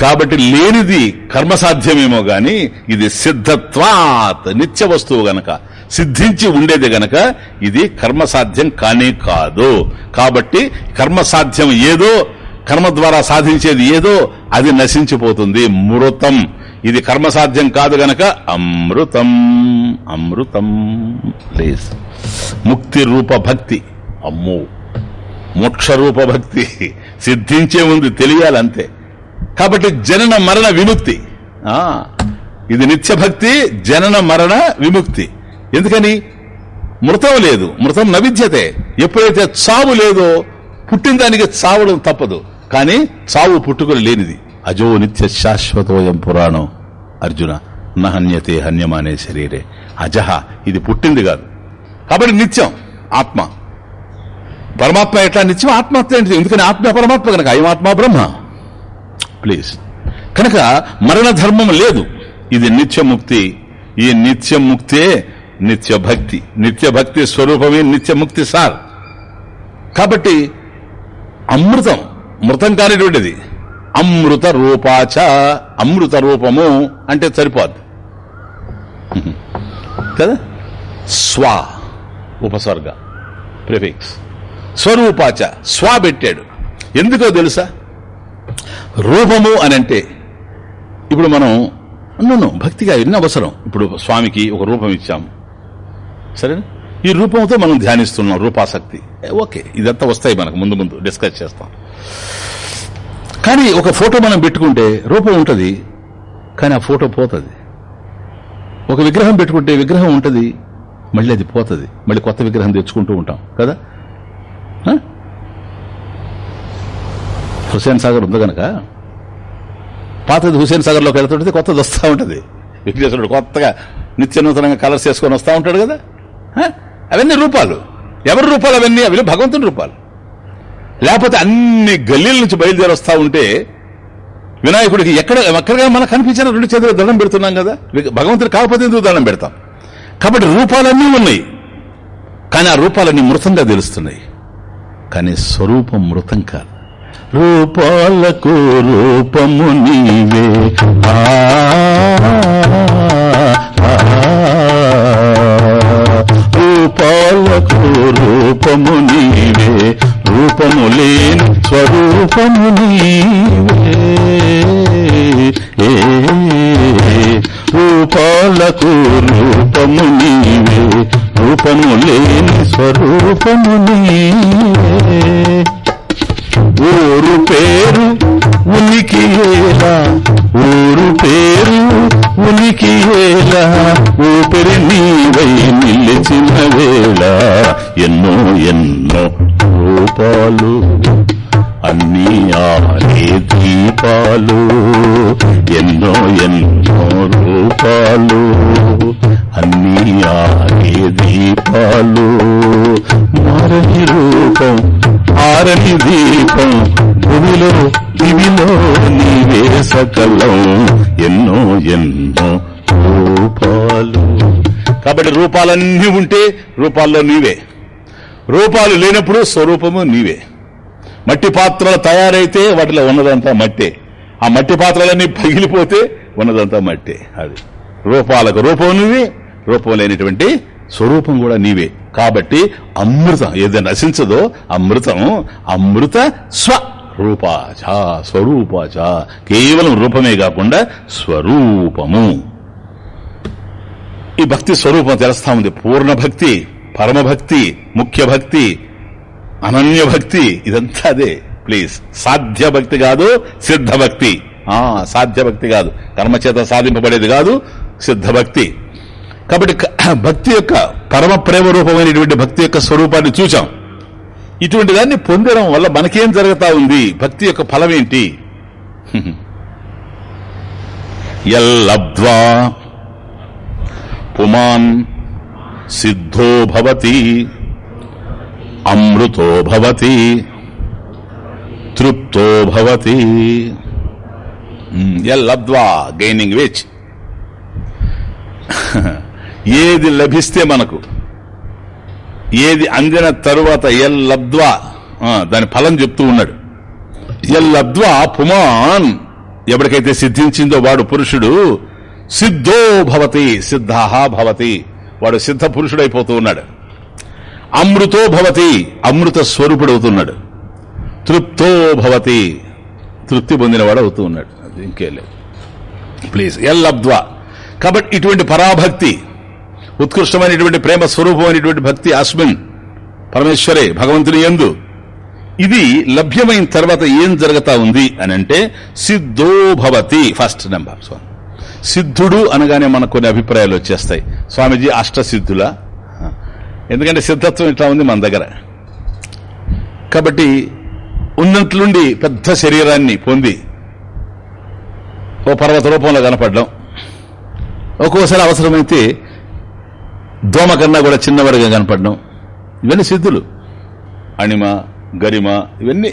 S1: కాబట్టి లేనిది కర్మసాధ్యమేమో గాని ఇది సిద్ధత్వాత్ నిత్య వస్తువు గనక. సిద్ధించి ఉండేది గనక ఇది కర్మసాధ్యం కానే కాదు. కాబట్టి కర్మసాధ్యం ఏదో కర్మ ద్వారా సాధించేది ఏదో అది నశించిపోతుంది. మృతం. ఇది కర్మసాధ్యం కాదు గనక అమృతం. అమృతం. ప్లీజ్. ముక్తి రూప భక్తి. అమ్మో. మోక్ష రూప భక్తి. సిద్ధించే ఉంది తెలియాలంతే. కాబట్టి జనన మరణ విముక్తి. ఇది నిత్యభక్తి జనన మరణ విముక్తి. ఎందుకని? మృతం లేదు. మృతం నవిద్యతే. ఎప్పుడైతే చావు లేదో పుట్టిన దానికి చావడం తప్పదు. కానీ చావు పుట్టుకలు లేనిది. అజో నిత్య శాశ్వతోయం పురాణం. అర్జున నహన్యతే హన్యమానే శరీరే. అజహ ఇది పుట్టింది కాదు. కాబట్టి నిత్యం ఆత్మ. పరమాత్మ ఎట్లా నిత్యం? ఆత్మహత్య ఎందుకని? ఆత్మ పరమాత్మ కనుక. అయం ఆత్మ బ్రహ్మ. ప్లీజ్. కనుక మరణ ధర్మం లేదు. ఇది నిత్యముక్తి. ఈ నిత్యముక్తే నిత్య భక్తి నిత్య భక్తి స్వరూపమే నిత్యముక్తి సార్. కాబట్టి అమృతం మృతం కానిటువంటిది. అమృత రూపాచ అమృత రూపము అంటే సరిపోద్ది. కదా? స్వా ఉపసర్గ ప్రిఫిక్స్. స్వరూపాచ స్వా పెట్టాడు. ఎందుకో తెలుసా? రూపము అని అంటే ఇప్పుడు మనం నన్ను భక్తిగా ఎన్ని అవసరం. ఇప్పుడు స్వామికి ఒక రూపం ఇచ్చాము. సరేనా ఈ రూపంతో మనం ధ్యానిస్తున్నాం రూపాసక్తి. ఓకే ఇదంతా వస్తాయి మనకు ముందు ముందు డిస్కస్ చేస్తాం. కానీ ఒక ఫోటో మనం పెట్టుకుంటే రూపం ఉంటుంది కానీ ఆ ఫోటో పోతుంది. ఒక విగ్రహం పెట్టుకుంటే విగ్రహం ఉంటుంది మళ్ళీ అది పోతుంది. మళ్ళీ కొత్త విగ్రహం తెచ్చుకుంటూ ఉంటాం కదా? హుసేన్ సాగర్ ఉంది కనుక పాతది హుసేన్ సాగర్లోకి వెళ్తుంటే కొత్తది వస్తూ ఉంటుంది. విఘ్నేశ్వరుడు కొత్తగా నిత్య నూతనంగా కలర్స్ వేసుకొని వస్తూ ఉంటాడు కదా? అవన్నీ రూపాలు. ఎవరి రూపాలు అవన్నీ? అవి భగవంతుని రూపాలు. లేకపోతే అన్ని గల్లీల నుంచి బయలుదేరి వస్తూ ఉంటే వినాయకుడికి ఎక్కడ ఎక్కడగా మనకు కనిపించిన రెండు చేతులు దండం పెడుతున్నాం కదా? భగవంతుడు కాకపోతే ఎందుకు దండం పెడతాం? కాబట్టి రూపాలన్నీ ఉన్నాయి. కానీ ఆ రూపాలన్నీ మృతంగా తెలుస్తున్నాయి. కానీ స్వరూపం మృతం కాదు. రూపాలకు రూపము నీవే. ఆ, రూపాలకు రూపము నీవే రూపము లేని స్వరూపము నీవే. రూపాలకు రూపము నీవే రూపము లేని స్వరూపము నీవే. ఊరు పేరు ఉనికి ఏలా ఊరు పేరు ఉనికి ఏలా ఊపిరి నీవై నిలిచిన వేళ ఎన్నో ఎన్నో రూపాలు అన్నీ ఆరే దీపాలు ఎన్నో ఎన్నో రూపాలు అన్నీ ఆరే దీపాలు మారని రూపం ఆరని దీపం భూమిలో దివిలో నీవే సకలం. ఎన్నో ఎన్నో రూపాలు. కాబట్టి రూపాలన్నీ ఉంటే రూపాల్లో నీవే. రూపాలు లేనప్పుడు స్వరూపము నీవే. మట్టి పాత్రలు తయారైతే వాటిలో ఉన్నదంతా మట్టే. ఆ మట్టి పాత్రలన్నీ పగిలిపోతే ఉన్నదంతా మట్టే. అది రూపాలకు రూపం నీవే రూపం లేనటువంటి స్వరూపం కూడా నీవే. కాబట్టి అమృతం ఏదైనా నశించదో అమృతం అమృత స్వ రూపాచ స్వరూపాచ. కేవలం రూపమే కాకుండా స్వరూపము. ఈ భక్తి స్వరూపం తెలుస్తా ఉంది. పూర్ణ భక్తి పరమభక్తి ముఖ్య భక్తి అనన్య భక్తి ఇదంతా అదే. ప్లీజ్ సాధ్య భక్తి కాదు సిద్ధ భక్తి. సాధ్య భక్తి కాదు. కర్మచేత సాధింపబడేది కాదు సిద్ధ భక్తి. కాబట్టి భక్తి యొక్క పరమ ప్రేమ రూపమైనటువంటి భక్తి యొక్క స్వరూపాన్ని చూచాం. ఇటువంటి దాన్ని పొందడం వల్ల మనకేం జరుగుతా ఉంది? భక్తి యొక్క ఫలం ఏంటి? ఎల్లబ్ధ్వా పుమాన్ సిద్ధో భవతి అమృతో భవతి తృప్తో భవతి. ఎల్లబ్ధ్వా గెయినింగ్ విచ్ ఏది లభిస్తే మనకు. ఏది అందిన తరువాత ఎల్లబ్ధ్వా ఆ, దాని ఫలం చెప్తూ ఉన్నాడు. ఎల్ ఎల్లబ్ధ్వా పుమాన్. ఎవరికైతే సిద్ధించిందో వాడు పురుషుడు సిద్ధో భవతి సిద్ధాహా భవతి. వాడు సిద్ధ పురుషుడైపోతూ ఉన్నాడు. అమృతో భవతి అమృత స్వరూపుడవుతున్నాడు. తృప్తో భవతి తృప్తి పొందినవాడు అవుతూ ఉన్నాడు. అది ఇంకేం లేదు. ప్లీజ్ ఎల్లబ్ధ్వా కాబట్టి ఇటువంటి పరాభక్తి ఉత్కృష్టమైనటువంటి ప్రేమ స్వరూపమైనటువంటి భక్తి అస్మిన్ పరమేశ్వరే భగవంతుని ఎందు ఇది లభ్యమైన తర్వాత ఏం జరుగుతా ఉంది అని అంటే సిద్ధో భవతి ఫస్ట్ నెంబర్ స్వామి. సిద్ధుడు అనగానే మనకు కొన్ని అభిప్రాయాలు వచ్చేస్తాయి. స్వామీజీ అష్టసిద్ధుల. ఎందుకంటే సిద్ధత్వం ఇట్లా ఉంది మన దగ్గర. కాబట్టి ఉన్నట్లుండి పెద్ద శరీరాన్ని పొంది ఓ పర్వత రూపంలో కనపడడం. ఒక్కోసారి అవసరమైతే దోమ కన్నా కూడా చిన్నవాడిగా కనపడడం. ఇవన్నీ సిద్ధులు. అణిమ గరిమ ఇవన్నీ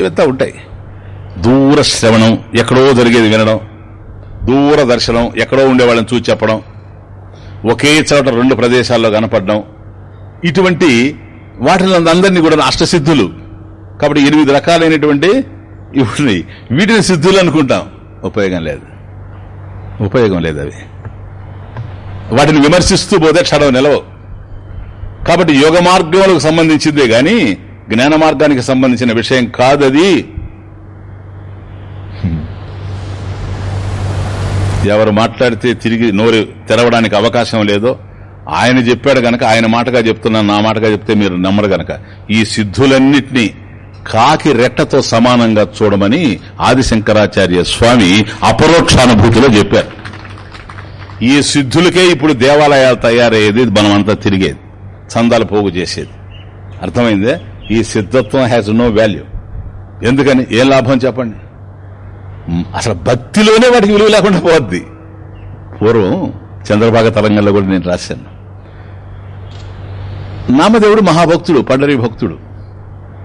S1: ఇవంతా ఉంటాయి. దూర శ్రవణం ఎక్కడో జరిగేది వినడం. దూర దర్శనం ఎక్కడో ఉండేవాళ్ళని చూసి చెప్పడం. ఒకే చోట రెండు ప్రదేశాల్లో కనపడడం. ఇటువంటి వాటిని అందరినీ కూడా అష్టసిద్ధులు. కాబట్టి ఎనిమిది రకాలైనటువంటి ఇవి వీటిని సిద్ధులు అనుకుంటాం. ఉపయోగం లేదు. ఉపయోగం లేదు అవి. వాటిని విమర్శిస్తూ పోతే క్షణం నిలవు కాబట్టి యోగ మార్గములకు సంబంధించిందే గాని జ్ఞాన మార్గానికి సంబంధించిన విషయం కాదది. ఎవరు మాట్లాడితే తిరిగి నోరు తెరవడానికి అవకాశం లేదో ఆయన చెప్పాడు గనక ఆయన మాటగా చెప్తున్నాను నా మాటగా చెప్తే మీరు నమ్మరు గనక. ఈ సిద్ధులన్నింటినీ కాకి రెట్టతో సమానంగా చూడమని ఆదిశంకరాచార్య స్వామి అపరోక్షానుభూతిలో చెప్పారు. ఈ సిద్ధులకే ఇప్పుడు దేవాలయాలు తయారయ్యేది మనమంతా తిరిగేది. చందాలు పోగు చేసేది. అర్థమైందే? ఈ సిద్ధత్వం హ్యాస్ నో వాల్యూ ఎందుకని? ఏం లాభం చెప్పండి? అసలు భక్తిలోనే వాటికి విలువ లేకుండా పోద్ది. పూర్వం చంద్రభాగ తరంగంలో కూడా నేను రాశాను. నామదేవుడు మహాభక్తుడు పండరీ భక్తుడు.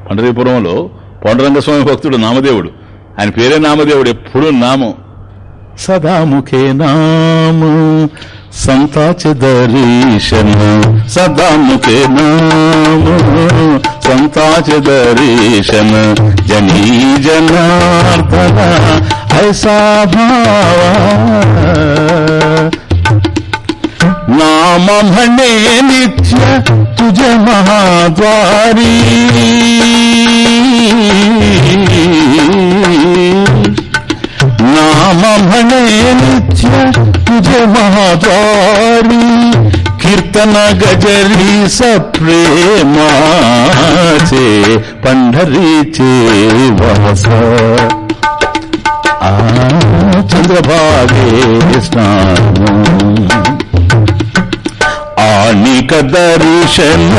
S1: పండరీపురంలో పాండురంగస్వామి భక్తుడు నామదేవుడు. ఆయన పేరే నామదేవుడు ఎప్పుడూ నామం. సదాముఖే నామ సంతాచదరీశన సదాముఖే నామ సంతాచదరీశన జనీ జనార్దన ఐసా భావ నామమణే నిత్య తుజ మహాద్వారీ నామమణే నిత్య తుజ మహాద్వారి కీర్తన గజరి సప్రేమా చే పండరీ చే వస చంద్రభాగే స్నానము ఆనిక దర్శన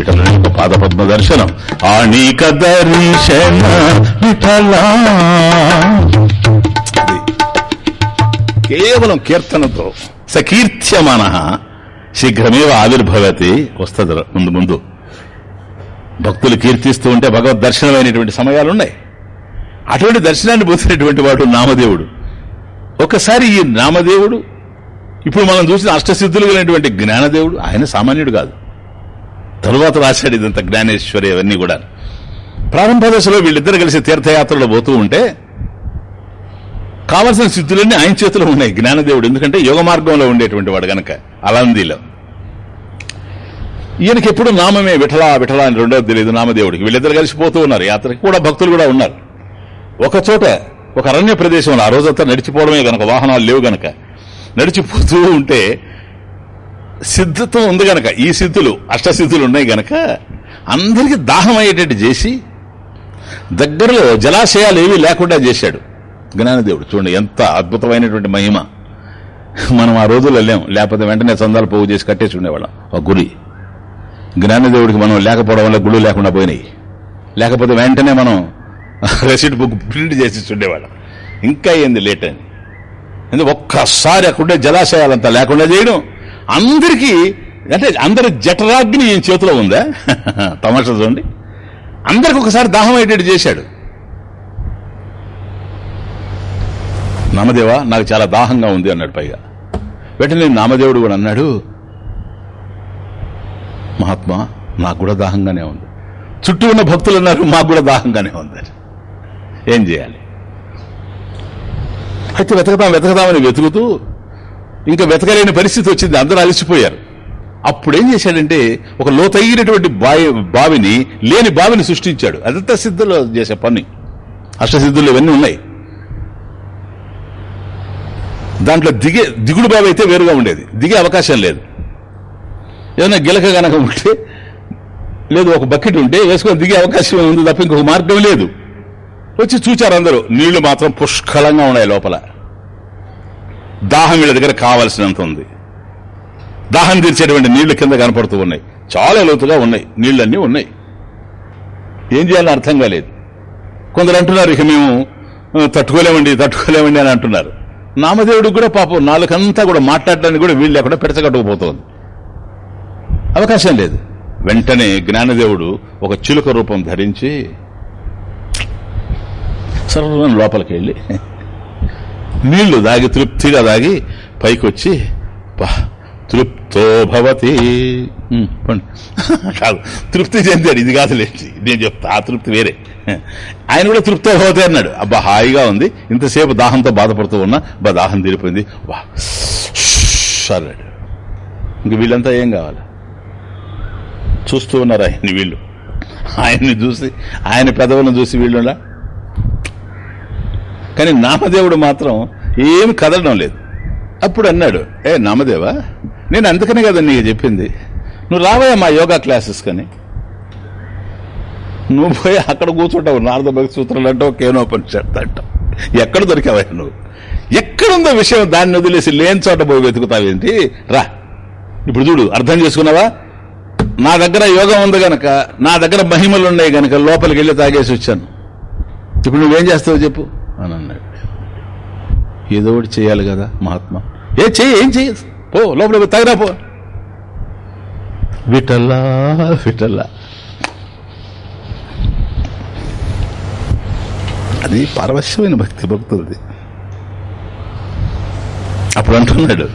S1: విఠల పాదపద్మ దర్శనం. ఆణిక దర్శన విఠల. కేవలం కీర్తనతో సకీర్త్యమాన శీఘ్రమేవ ఆవిర్భవతి వస్తుంది ముందు ముందు. భక్తులు కీర్తిస్తూ ఉంటే భగవద్ దర్శనమైనటువంటి సమయాలున్నాయి. అటువంటి దర్శనాన్ని పొందినటువంటి వాడు నామదేవుడు. ఒకసారి ఈ నామదేవుడు ఇప్పుడు మనం చూసిన అష్టసిద్ధులు కలిగినటువంటి జ్ఞానదేవుడు ఆయన సామాన్యుడు కాదు. తరువాత రాశాడు ఇదంతా జ్ఞానేశ్వరి అవన్నీ కూడా. ప్రారంభ దశలో వీళ్ళిద్దరు కలిసి తీర్థయాత్రలో పోతూ ఉంటే కావలసిన సిద్ధులన్నీ ఆయన చేతిలో ఉన్నాయి జ్ఞానదేవుడు. ఎందుకంటే యోగ మార్గంలో ఉండేటువంటి వాడు గనక అలందిలో. ఈయనకి ఎప్పుడు నామమే విఠలా విఠలా అని రెండోది తెలియదు నామదేవుడికి. వీళ్ళిద్దరు కలిసి పోతూ ఉన్నారు యాత్రకి కూడా భక్తులు కూడా ఉన్నారు. ఒక చోట ఒక అరణ్య ప్రదేశంలో ఆ రోజంతా నడిచిపోవడమే గనక వాహనాలు లేవు గనక నడిచిపోతూ ఉంటే సిద్ధత్వం ఉంది గనక ఈ సిద్ధులు అష్టసిద్ధులు ఉన్నాయి గనక అందరికీ దాహం అయ్యేటట్టు చేసి దగ్గరలో జలాశయాలు ఏవి లేకుండా చేశాడు. జ్ఞానదేవుడు చూడండి ఎంత అద్భుతమైనటువంటి మహిమ. మనం ఆ రోజుల్లో లేం లేకపోతే వెంటనే చందాలు పోగు చేసి కట్టేసి ఉండేవాళ్ళం ఒక గుడి. జ్ఞానదేవుడికి మనం లేకపోవడం వల్ల గుళ్ళు లేకుండా పోయినాయి. లేకపోతే వెంటనే మనం రెసిట్ బుక్ ప్రింట్ చేసి ఉండేవాళ్ళం. ఇంకా ఏంది లేట్ అని. ఎందుకు ఒక్కసారి అక్కడే జలాశయాలంతా లేకుండా చేయడం? అందరికీ అంటే అందరి జఠరాగ్ని ఈయన చేతిలో ఉందా? తమాషా చూడండి. అందరికి ఒకసారి దాహం అయ్యేటట్టు చేశాడు. నామదేవా నాకు చాలా దాహంగా ఉంది అన్నాడు పైగా. వెంటనే నామదేవుడు కూడా అన్నాడు మహాత్మా నాకు కూడా దాహంగానే ఉంది. చుట్టూ ఉన్న భక్తులు అన్నారు మాకు కూడా దాహంగానే ఉంది ఏం చేయాలి? అయితే వెతకదాం వెతకదామని వెతుకుతూ ఇంకా వెతకలేని పరిస్థితి వచ్చింది. అందరూ అలసిపోయారు. అప్పుడేం చేశాడంటే ఒక లోతైనటువంటి బావి బావిని లేని బావిని సృష్టించాడు. అదంతా సిద్ధులు చేసే పని. అష్టసిద్ధులు ఇవన్నీ ఉన్నాయి. దాంట్లో దిగే దిగుడు బావి అయితే వేరుగా ఉండేది. దిగే అవకాశం లేదు. ఏదైనా గిలక గనక ఉంటే లేదు ఒక బకెట్ ఉంటే వేసుకొని దిగే అవకాశం ఉంది తప్ప ఇంకొక మార్గం లేదు. వచ్చి చూచారు అందరూ. నీళ్ళు మాత్రం పుష్కలంగా ఉన్నాయి లోపల. దాహం వీళ్ళ దగ్గర కావలసినంత ఉంది. దాహం తీర్చేటువంటి నీళ్ళు కింద కనపడుతూ ఉన్నాయి. చాలా లోతుగా ఉన్నాయి. నీళ్ళన్నీ ఉన్నాయి. ఏం చేయాలో అర్థం కాలేదు. కొందరు అంటున్నారు ఇక మేము తట్టుకోలేమండి తట్టుకోలేమండి అని అంటున్నారు. నామదేవుడికి కూడా పాపం నాలుకంతా కూడా మాట్లాడడానికి కూడా వీళ్ళు లేకుండా పెడచగట్టుకుపోతోంది. అవకాశం లేదు. వెంటనే జ్ఞానదేవుడు ఒక చిలుక రూపం ధరించి సర్వం లోపలికి వెళ్ళి నీళ్ళు దాగి తృప్తిగా దాగి పైకి వచ్చి "పా, తృప్తో భవతి. కాదు తృప్తి చెందాడు ఇది కాదులేండి నేను చెప్తా ఆ తృప్తి వేరే. ఆయన కూడా తృప్తో భవతి అన్నాడు. అబ్బా హాయిగా ఉంది. ఇంతసేపు దాహంతో బాధపడుతూ ఉన్నా బా దాహం తీరిపోయింది. వా అన్నాడు. ఇంక వీళ్ళంతా ఏం కావాలి? చూస్తూ ఉన్నారు ఆయన్ని వీళ్ళు? ఆయన్ని చూసి ఆయన పెదవులను చూసి వీళ్ళులా కానీ నామదేవుడు మాత్రం ఏమి కదలడం లేదు. అప్పుడు అన్నాడు ఏ నామదేవా నేను అందుకనే కదా నీకు చెప్పింది. నువ్వు రావయ్యా మా యోగా క్లాసెస్ కానీ. నువ్వు పోయి అక్కడ కూర్చుంటావు నారద భక్తి సూత్రాలు అంటావు కేనోపనిషత్ అంటావు ఎక్కడ దొరికావయ్యా నువ్వు? ఎక్కడుందో విషయం దాన్ని వదిలేసి లేని చోట పోయి వెతుకుతావేంటి రా. ఇప్పుడు చూడు అర్థం చేసుకున్నావా? నా దగ్గర యోగం ఉంది గనక నా దగ్గర మహిమలు ఉన్నాయి గనక లోపలికి వెళ్ళి తాగేసి వచ్చాను. ఇప్పుడు నువ్వేం చేస్తావు చెప్పు. అని అన్నాడు. ఏదో ఒకటి చేయాలి కదా మహాత్మా. ఏ చెయ్యి ఏం చెయ్యి? పో లోపల తగరా పో. విటల్లా విటల్లా అది పారవశ్యమైన భక్తి భక్తులది అప్పుడు అంటున్నాడు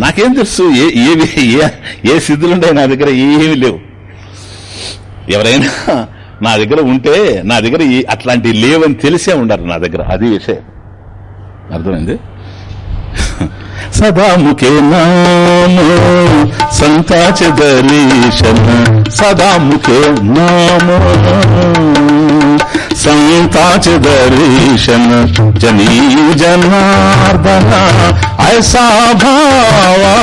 S1: నాకేం తెలుసు ఏ ఏవి ఏ ఏ సిద్ధులుంటాయి నా దగ్గర ఏమీ లేవు. ఎవరైనా నా దగ్గర ఉంటే నా దగ్గర ఈ- అట్లాంటివి లేవని తెలిసే ఉండాలి నా దగ్గర. అది విషయం. అర్థమైంది? సదాముఖే నామో సంతాచ సదాముఖే నామో సంతాచ జనీ జనార్దన ఐసా భావా.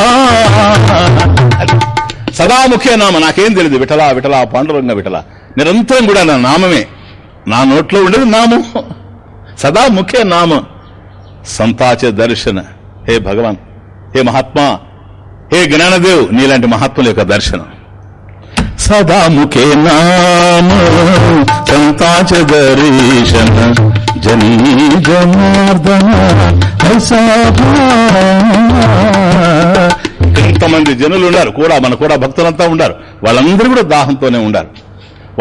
S1: సదాముఖే నామ నాకేం తెలియదు విఠలా విఠలా పాండురంగ విఠలా. నిరంతరం కూడా నా నామమే. నా నోట్లో ఉండేది నామం. సదా ముఖ్య నామ. సంతాచ దర్శన. హే భగవాన్. హే మహాత్మా. హే జ్ఞానదేవ్. నీలాంటి మహాత్ముల యొక్క దర్శనం. సదా ముఖే నామ. సంతాచ దర్శన. జనీ జనార్దన. ఇంతమంది జనులు ఉన్నారు. కూడా మన కూడా భక్తులంతా ఉన్నారు. వాళ్ళందరూ కూడా దాహంతోనే ఉండారు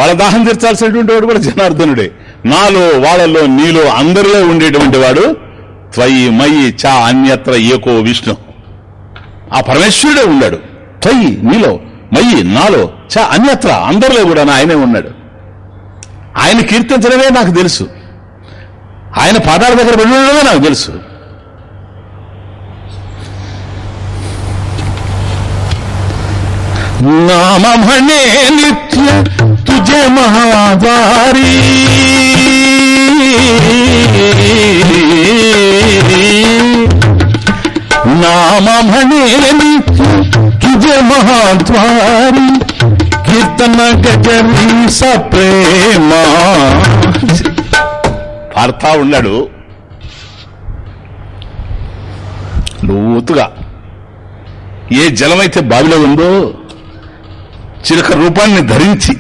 S1: వాళ్ళ దాహం తీర్చాల్సినటువంటి వాడు కూడా జనార్దనుడే. నాలో వాళ్ళలో నీలో అందరిలో ఉండేటువంటి వాడు త్వయి మయి చ అన్యత్ర ఏకో విష్ణు. ఆ పరమేశ్వరుడే ఉన్నాడు. త్వయి నీలో మయి నాలో చ అన్యత్ర అందరిలో కూడా నా ఆయనే ఉన్నాడు. ఆయన కీర్తించడమే నాకు తెలుసు. ఆయన పాదాల దగ్గర వెళ్ళడమే నాకు తెలుసు. नाम म्हणे नित्य तुझे महादारी नाम म्हणे नित्य तुझे महाद्वारी कीर्तन గజరి సప్రేమా పాడుతా ఉన్నాడు లోతుగా ఏ జలమైతే బావిలో ఉందో చిలక రూపాన్ని ధరించి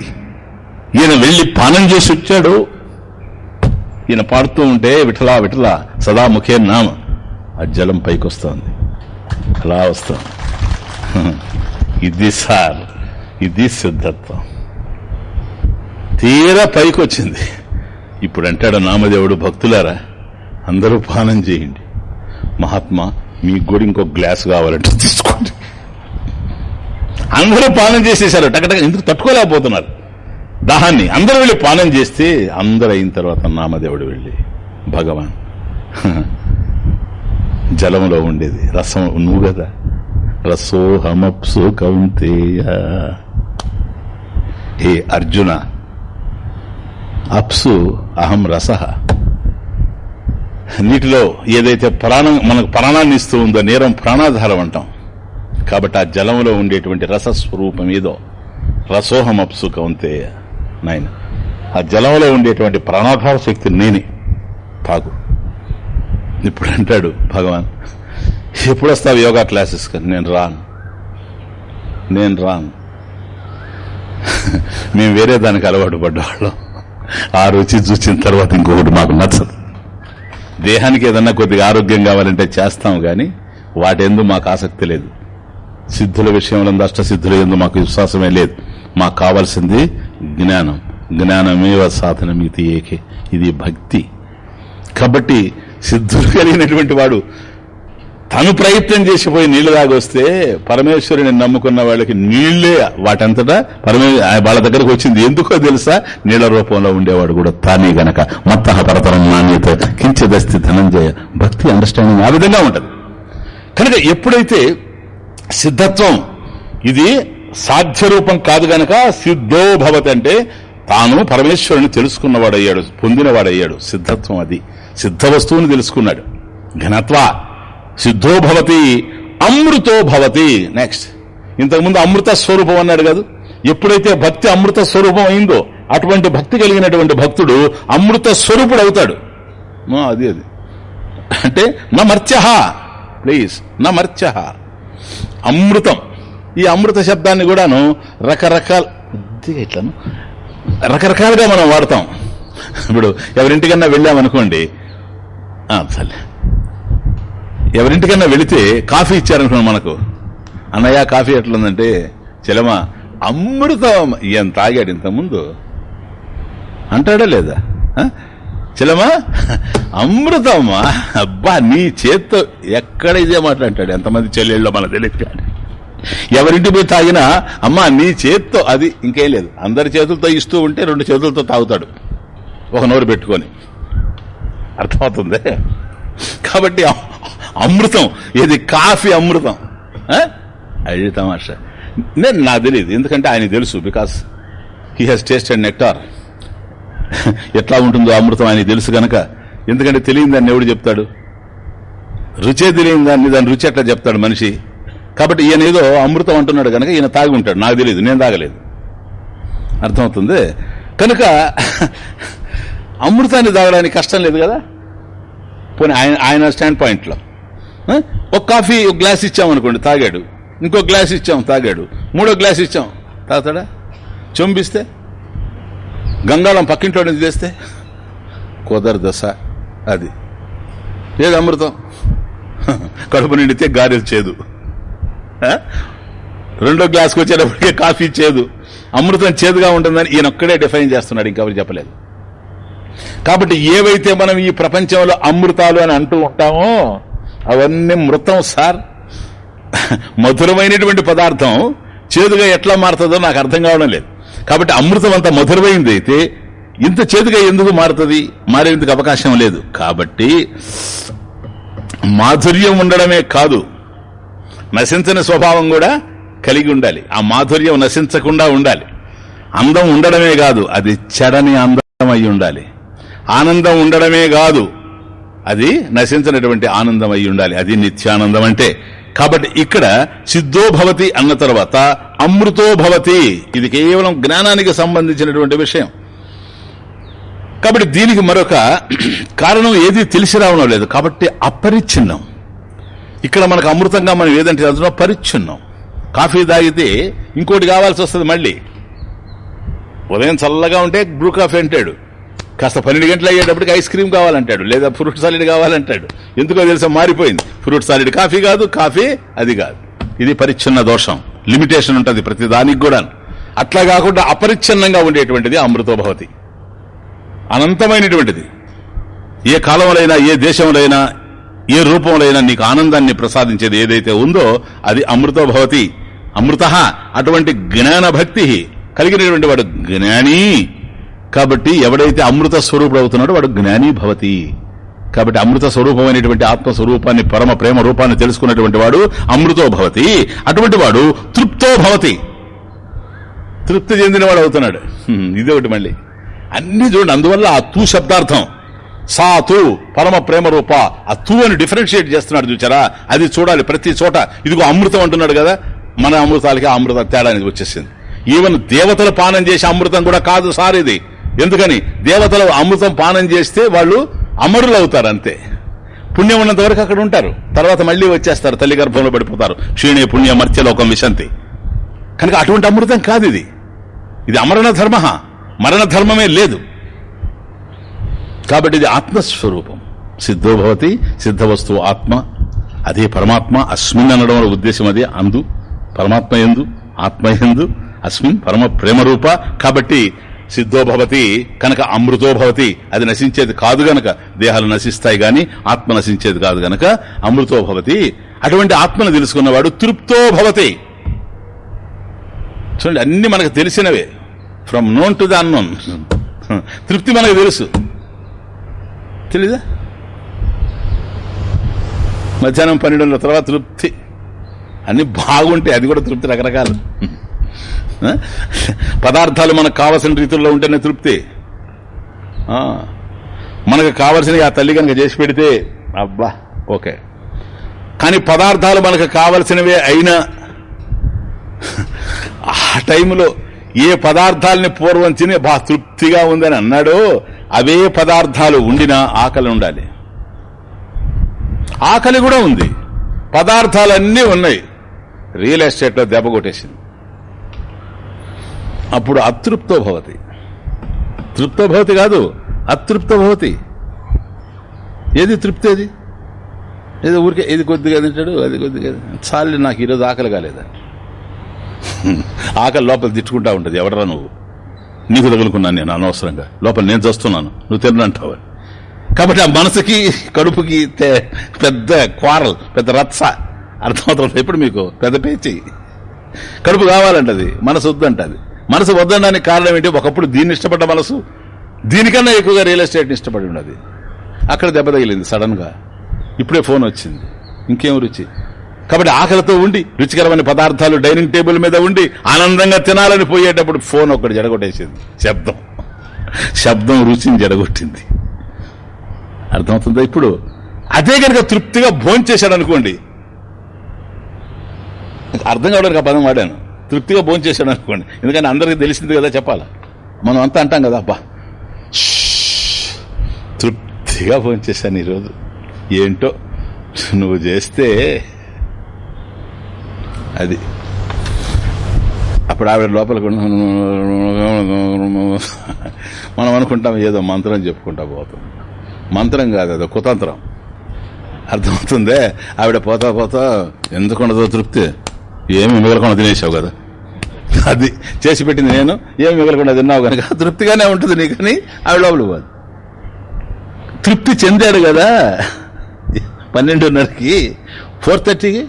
S1: ఈయన వెళ్ళి పానం చేసి వచ్చాడు. ఈయన పాడుతూ ఉంటే విఠలా విఠలా సదా నామ. ఆ జలం పైకి వస్తుంది అలా వస్తుంది. ఇది సార్ ఇది సిద్ధత్వం తీరా పైకి వచ్చింది ఇప్పుడు అంటాడు నామదేవుడు భక్తులారా అందరూ పానం చేయండి. మహాత్మా మీకు కూడా ఇంకో గ్లాస్ కావాలంటే తీసుకోండి. అందరూ పానం చేసేసారు టకటక ఎందుకు తట్టుకోలేకపోతున్నారు? దాహాన్ని. అందరూ వెళ్ళి పానం చేస్తే అందరూ అయిన తర్వాత నామదేవుడు వెళ్ళి భగవాన్. జలంలో ఉండేది. రసం నువ్వు కదా. రసోహమప్సు కౌంతేయ. ఏ అర్జున. అప్సు అహం రస. నీటిలో ఏదైతే ప్రాణం మనకు ప్రాణాన్ని ఇస్తూ ఉందో నేరం ప్రాణాధారం అంటాం. కాబట్టి ఆ జలంలో ఉండేటువంటి రసస్వరూపం ఏదో. రసోహమప్సు కౌంతేయ నాయన ఆ జలంలో ఉండేటువంటి ప్రాణాధార శక్తి నేనే. తాగు. ఇప్పుడు అంటాడు భగవాన్ ఎప్పుడు వస్తావు యోగా క్లాసెస్ నేను రాను. నేను రాను. మేము వేరే దానికి అలవాటు పడ్డవాళ్ళం. ఆ రుచి చూసిన తర్వాత ఇంకొకటి మాకు నచ్చదు. దేహానికి ఏదన్నా కొద్దిగా ఆరోగ్యం కావాలంటే చేస్తాం కానీ వాటెందు మాకు ఆసక్తి లేదు. సిద్ధుల విషయంలో అష్టసిద్ధుల ఎందు మాకు విశ్వాసమే లేదు. మాకు కావాల్సింది జ్ఞానం. జ్ఞానమేవ సాధనమితి ఏకే. ఇది భక్తి. కాబట్టి సిద్ధులు కలిగినటువంటి వాడు తను ప్రయత్నం చేసిపోయి నీళ్ళు దాగొస్తే పరమేశ్వరుని నమ్ముకున్న వాళ్ళకి నీళ్ళే వాటంతటా పరమే వాళ్ళ దగ్గరకు వచ్చింది. ఎందుకో తెలుసా? నీళ్ళ రూపంలో ఉండేవాడు కూడా తానే గనక. మత్త పరతరం నాణ్యత కించదస్తి ధనంజయ. భక్తి అండర్స్టాండింగ్ ఆ విధంగా ఉంటుంది. కనుక ఎప్పుడైతే సిద్ధత్వం. ఇది సాధ్య రూపం కాదు గనక సిద్ధో భవతి అంటే తాను పరమేశ్వరుని తెలుసుకున్నవాడయ్యాడు పొందినవాడయ్యాడు. సిద్ధత్వం అది. సిద్ధ వస్తువుని తెలుసుకున్నాడు. ఘనత్వ. సిద్ధో భవతి అమృతో భవతి. నెక్స్ట్ ఇంతకుముందు అమృత స్వరూపం అన్నాడు కాదు. ఎప్పుడైతే భక్తి అమృత స్వరూపం అయిందో అటువంటి భక్తి కలిగినటువంటి భక్తుడు అమృత స్వరూపుడు అవుతాడు. అది అది. అంటే నా మర్త్య ప్లీజ్ నా మర్త్య అమృతం. ఈ అమృత శబ్దాన్ని కూడాను రకరకాల ఇట్లాను రకరకాలుగా మనం వాడతాం. ఇప్పుడు ఎవరింటికన్నా వెళ్ళామనుకోండి. సరే ఎవరింటికన్నా వెళితే కాఫీ ఇచ్చారనుకోండి మనకు. అన్నయ్య కాఫీ ఎట్లుందంటే చెలమా అమృతం ఈయన తాగాడు ఇంతకుముందు. అంటాడా లేదా? ఆ? చెలమా అమృతమ్మా? అబ్బా నీ చేత్తో ఎక్కడ ఇదే మాట్లాంటాడు ఎంతమంది చెల్లెళ్ళో మన తెలియదు ఎవరింటి పోయి తాగినా అమ్మా నీ చేత్తో అది ఇంకేం లేదు. అందరి చేతులతో ఇస్తూ ఉంటే రెండు చేతులతో తాగుతాడు. ఒక నోరు పెట్టుకొని. అర్థమవుతుంది? కాబట్టి అమృతం. ఇది కాఫీ అమృతం. ఆ? అది తమాషా. నేను నాకు తెలియదు ఎందుకంటే ఆయన తెలుసు because he has tasted nectar ఎట్లా ఉంటుందో అమృతం ఆయన తెలుసు గనక. ఎందుకంటే తెలియని దాన్ని ఎవడు చెప్తాడు? రుచే తెలియని దాన్ని దాని రుచి ఎట్లా చెప్తాడు మనిషి? కాబట్టి ఈయన ఏదో అమృతం అంటున్నాడు కనుక ఈయన తాగి ఉంటాడు. నాకు తెలియదు నేను తాగలేదు. అర్థమవుతుంది? కనుక అమృతాన్ని తాగడానికి కష్టం లేదు కదా? పోనీ ఆయన ఆయన స్టాండ్ పాయింట్లో. ఒక కాఫీ ఒక గ్లాస్ ఇచ్చామనుకోండి తాగాడు. ఇంకో గ్లాస్ ఇచ్చాం తాగాడు. మూడో గ్లాస్ ఇచ్చాం తాగుతాడా? చొంబిస్తే గంగాళం పక్కింట్లో నుంచి తెస్తే కుదరదు దశ అది. ఏది అమృతం? కడుపు నిండితే గారెలు చేదు. రెండో గ్లాస్కి వచ్చేటప్పటికే కాఫీ చేదు. అమృతం చేదుగా ఉంటుందని ఈయన ఒక్కడే డిఫైన్ చేస్తున్నాడు ఇంకెవరు చెప్పలేదు. కాబట్టి ఏవైతే మనం ఈ ప్రపంచంలో అమృతాలు అని అంటూ ఉంటామో అవన్నీ మృతం సార్. మధురమైనటువంటి పదార్థం చేదుగా ఎట్లా మారుతుందో నాకు అర్థం కావడం లేదు. కాబట్టి అమృతం అంత మధురమైంది అయితే ఇంత చేదుగా ఎందుకు మారుతుంది? మారేందుకు అవకాశం లేదు. కాబట్టి మాధుర్యం ఉండడమే కాదు నశించని స్వభావం కూడా కలిగి ఉండాలి. ఆ మాధుర్యం నశించకుండా ఉండాలి. అందం ఉండడమే కాదు అది చెడని అందం అయి ఉండాలి. ఆనందం ఉండడమే కాదు అది నశించినటువంటి ఆనందం అయి ఉండాలి. అది నిత్యానందం అంటే కాబట్టి ఇక్కడ సిద్ధో భవతి అన్న తర్వాత అమృతో భవతి. ఇది కేవలం జ్ఞానానికి సంబంధించినటువంటి విషయం. కాబట్టి దీనికి మరొక కారణం ఏది తెలిసి రావడం లేదు. కాబట్టి అపరిచ్ఛిన్నం. ఇక్కడ మనకు అమృతంగా మనం ఏదంటే అందులో పరిచ్ఛిన్నం. కాఫీ తాగితే ఇంకోటి కావాల్సి వస్తుంది మళ్ళీ. ఉదయం చల్లగా ఉంటే బ్రూ కాఫీ అంటాడు. కాస్త పన్నెండు గంటలు అయ్యేటప్పటికి ఐస్ క్రీమ్ కావాలంటాడు లేదా ఫ్రూట్ సాలిడ్ కావాలంటాడు. ఎందుకో తెలుసా మారిపోయింది. ఫ్రూట్ సాలిడ్ కాఫీ కాదు కాఫీ అది కాదు. ఇది పరిచ్ఛిన్న దోషం. లిమిటేషన్ ఉంటుంది ప్రతి దానికి కూడా అట్లా కాకుండా అపరిచ్ఛిన్నంగా ఉండేటువంటిది అమృతోభవతి. అనంతమైనటువంటిది. ఏ కాలంలోనైనా ఏ దేశంలోనైనా ఏ రూపంలోనైనా నీకు ఆనందాన్ని ప్రసాదించేది ఏదైతే ఉందో అది అమృతోభవతి. అమృత అటువంటి జ్ఞాన భక్తి కలిగినటువంటి వాడు జ్ఞాని. కాబట్టి ఎవడైతే అమృత స్వరూపుడు అవుతున్నాడో వాడు జ్ఞాని భవతి. కాబట్టి అమృత స్వరూపమైనటువంటి ఆత్మ స్వరూపాన్ని పరమ ప్రేమ రూపాన్ని తెలుసుకున్నటువంటి వాడు అమృతో భవతి. అటువంటి వాడు తృప్తో భవతి. తృప్తి చెందినవాడు అవుతున్నాడు. ఇది ఒకటి మళ్ళీ. అన్ని చూడండి అందువల్ల ఆ తూ శబ్దార్థం. సా తూ పరమ ప్రేమ రూప. ఆ తూ అని డిఫరెన్షియేట్ చేస్తున్నాడు చూచారా? అది చూడాలి ప్రతి చోట. ఇదిగో అమృతం అంటున్నాడు కదా. మన అమృతాలకి ఆ అమృత తేడా అనేది వచ్చేసింది. ఈవెన్ దేవతలు పానం చేసే అమృతం కూడా కాదు సార్ ఇది. ఎందుకని దేవతలు అమృతం పానం చేస్తే వాళ్ళు అమరులు అవుతారు అంతే పుణ్యం ఉన్నంత వరకు అక్కడ ఉంటారు. తర్వాత మళ్ళీ వచ్చేస్తారు తల్లి గర్భంలో పడిపోతారు. క్షీణే పుణ్య మర్త్యలోకం విశంతి. కనుక అటువంటి అమృతం కాదు ఇది. ఇది అమరణ ధర్మ మరణ ధర్మమే లేదు. కాబట్టి ఇది ఆత్మస్వరూపం. సిద్ధో భవతి సిద్ధ వస్తువు ఆత్మ. అదే పరమాత్మ అస్మిన్ అనడం వల్ల ఉద్దేశం అదే అందు. పరమాత్మ ఎందు ఆత్మ ఎందు అస్మిన్ పరమ ప్రేమ రూప కాబట్టి సిద్ధో భవతి కనుక అమృతో భవతి అది నశించేది కాదు గనక. దేహాలు నశిస్తాయి గాని ఆత్మ నశించేది కాదు గనక. అమృతో భవతి. అటువంటి ఆత్మను తెలుసుకున్నవాడు తృప్తో భవతి. చూడండి అన్ని మనకు తెలిసినవే. From known to the unknown తృప్తి మనకు తెలుసు. తెలీదా? మధ్యాహ్నం పన్నెండు తర్వాత తృప్తి. అన్ని బాగుంటాయి అది కూడా తృప్తి రకరకాలు. పదార్థాలు మనకు కావలసిన రీతుల్లో ఉంటేనే తృప్తి. మనకు కావలసినవి ఆ తల్లి కనుక చేసి పెడితే అబ్బా ఓకే. కానీ పదార్థాలు మనకు కావలసినవే అయినా ఆ టైంలో ఏ పదార్థాలని పూర్వం తిని బా తృప్తిగా ఉందని అన్నాడో అవే పదార్థాలు ఉండినా ఆకలి ఉండాలి. ఆకలి కూడా ఉంది. పదార్థాలన్నీ ఉన్నాయి. రియల్ ఎస్టేట్లో దెబ్బ కొట్టేసింది. అప్పుడు అతృప్తో భవతి. తృప్తో భవతి కాదు అతృప్తో భవతి. ఏది తృప్తి ఏది ఏదో ఊరికే ఇది కొద్దిగా తింటాడు అది కొద్దిగా చాలు నాకు ఈరోజు ఆకలి కాలేదండి ఆకలి లోపల తిట్టుకుంటా ఉంటుంది ఎవడరా నువ్వు? నీకు తగులుకున్నాను నేను అనవసరంగా. లోపల నేను చేస్తున్నాను నువ్వు తిన్నంటావు కాబట్టి ఆ మనసుకి కడుపుకి పెద్ద క్వారల్ పెద్ద రత్స అర్థమవుతుంది ఎప్పుడు మీకు పెద్ద పేచి. కడుపు కావాలంటది మనసు వద్దంటది. మనసు వద్దనడానికి కారణం ఏంటి? ఒకప్పుడు దీన్ని ఇష్టపడ్డ మనసు దీనికన్నా ఎక్కువగా రియల్ ఎస్టేట్ని ఇష్టపడి ఉన్నది. అక్కడ దెబ్బ తగిలింది సడన్గా. ఇప్పుడే ఫోన్ వచ్చింది. ఇంకేం రుచి? కాబట్టి ఆకలితో ఉండి రుచికరమైన పదార్థాలు డైనింగ్ టేబుల్ మీద ఉండి ఆనందంగా తినాలని పోయేటప్పుడు ఫోన్ ఒకటి జడగొట్టేసింది. శబ్దం. శబ్దం రుచిని జడగొట్టింది. అర్థమవుతుందా ఇప్పుడు? అదే కనుక తృప్తిగా భోంచేశాడు అనుకోండి. అర్థం కావడానికి ఆ పదం వాడాను. తృప్తిగా భోంచేశాడు అనుకోండి. ఎందుకంటే అందరికీ తెలిసింది కదా చెప్పాలి? మనం అంతా అంటాం కదా అబ్బా. తృప్తిగా భోంచేశాను ఈరోజు. ఏంటో నువ్వు చేస్తే అది. అప్పుడు ఆవిడ లోపల మనం అనుకుంటాం ఏదో మంత్రం చెప్పుకుంటా పోతాం. మంత్రం కాదు అదో కుతంత్రం. అర్థమవుతుందే? ఆవిడ పోతా పోతా ఎందుకు ఉండదో తృప్తి? ఏమి మిగలకుండా తినేసావు కదా. అది చేసి పెట్టింది నేను. ఏమి మిగలకుండా తిన్నావు కనుక. తృప్తిగానే ఉంటుంది నీకని ఆవిడ లోపలికి పోదు. తృప్తి చెందాడు కదా. పన్నెండున్నరకి. ఫోర్ థర్టీకి?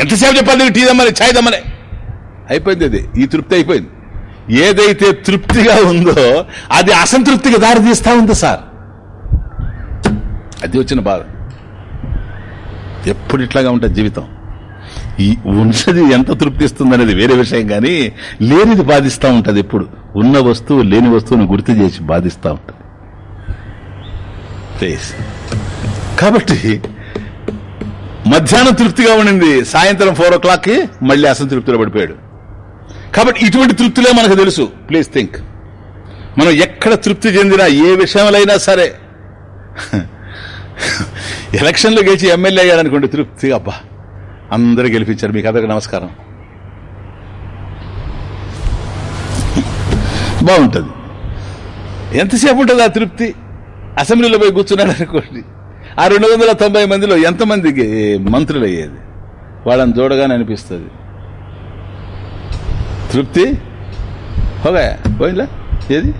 S1: ఎంతసేపు చెప్పాలి టీ దమ్మని ఛాయ్ దమ్మని అయిపోయింది అది. ఈ తృప్తి అయిపోయింది. ఏదైతే తృప్తిగా ఉందో అది అసంతృప్తికి దారి తీస్తా ఉంది సార్. అది వచ్చిన బాధ. ఎప్పుడు ఇట్లాగా ఉంటుంది జీవితం? ఈ ఉన్నది ఎంత తృప్తిస్తుంది అనేది వేరే విషయం కానీ లేనిది బాధిస్తూ ఉంటుంది ఎప్పుడు. ఉన్న వస్తువు లేని వస్తువును గుర్తు చేసి బాధిస్తూ ఉంటుంది. కాబట్టి మధ్యాహ్నం తృప్తిగా ఉండింది సాయంత్రం ఫోర్ ఓ క్లాక్కి మళ్ళీ అసంతృప్తిలో పడిపోయాడు. కాబట్టి ఇటువంటి తృప్తిలే మనకు తెలుసు. ప్లీజ్ థింక్ మనం ఎక్కడ తృప్తి చెందినా ఏ విషయంలో సరే. ఎలక్షన్లో గెలిచి ఎమ్మెల్యే అయ్యాడనుకోండి తృప్తిగా అబ్బా. అందరూ గెలిపించారు. మీకు అందరికి నమస్కారం. బాగుంటుంది. ఎంతసేపు ఉంటుంది ఆ తృప్తి? అసెంబ్లీలో పోయి కూర్చున్నాడు అనుకోండి. ఆ రెండు వందల తొంభై మందిలో ఎంతమందికి మంత్రులు అయ్యేది వాళ్ళని చూడగానే అనిపిస్తుంది. తృప్తి? ఓకే పోయిందా? ఏది?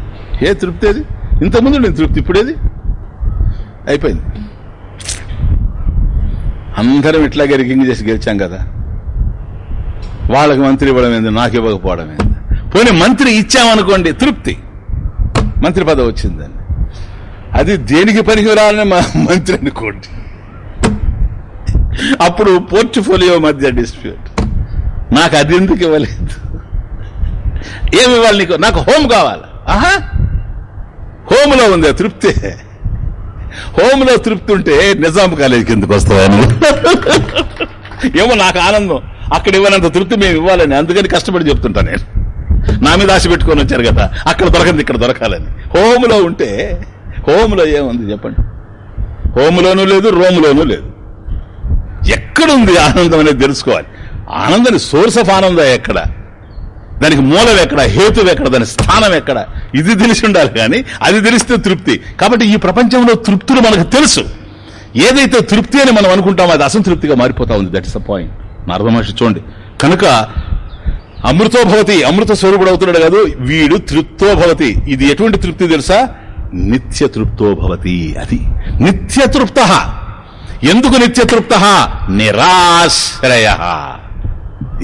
S1: ఏ తృప్తి ఏది ఇంతకుముందు నేను తృప్తి ఇప్పుడేది? అయిపోయింది. అందరం ఇట్లాగే రికింగ్ చేసి గెలిచాం కదా. వాళ్ళకి మంత్రి ఇవ్వడం ఏంది? నాకు ఇవ్వకపోవడం ఏంది? పోనీ మంత్రి ఇచ్చామనుకోండి తృప్తి. మంత్రి పదవి వచ్చిందండి. అది దేనికి పనికిరాలని మా మంత్రి అనుకోండి. అప్పుడు పోర్ట్ఫోలియో మధ్య డిస్ప్యూట్. నాకు అది ఎందుకు ఇవ్వలేదు? ఏమి ఇవ్వాలి నీకు? నాకు హోమ్ కావాలి. ఆహా! హోమ్లో ఉంది తృప్తి. హోమ్లో తృప్తి ఉంటే నిజాం కాలేజీకి ఎందుకు వస్తాయని ఏమో నాకు ఆనందం. అక్కడ ఇవ్వనంత తృప్తి మేము ఇవ్వాలని. అందుకని కష్టపడి చెప్తుంటా నేను. నా మీద ఆశ పెట్టుకొని వచ్చారు కదా అక్కడ దొరకంది ఇక్కడ దొరకాలని. హోమ్లో ఉంటే హోమ్లో ఏముంది చెప్పండి? హోమ్లోనూ లేదు రోమ్లోనూ లేదు. ఎక్కడుంది ఆనందం అనేది తెలుసుకోవాలి. ఆనందం సోర్స్ ఆఫ్ ఆనందం ఎక్కడ? దానికి మూలం ఎక్కడ హేతు ఎక్కడ దాని స్థానం ఎక్కడ? ఇది తెలిసి ఉండాలి కానీ అది తెలిస్తే తృప్తి. కాబట్టి ఈ ప్రపంచంలో తృప్తులు మనకు తెలుసు. ఏదైతే తృప్తి అని మనం అనుకుంటామో అది అసంతృప్తిగా మారిపోతా ఉంది. That is the point Narada Maharshi చూడండి. కనుక అమృతో భవతి అమృత స్వరూపుడు అవుతున్నాడు కాదు వీడు తృప్తో భవతి ఇది ఎటువంటి తృప్తి తెలుసా? నిత్య తృప్తో భవతి అది. నిత్య తృప్త. ఎందుకు నిత్య తృప్త? నిరాశ్రయ.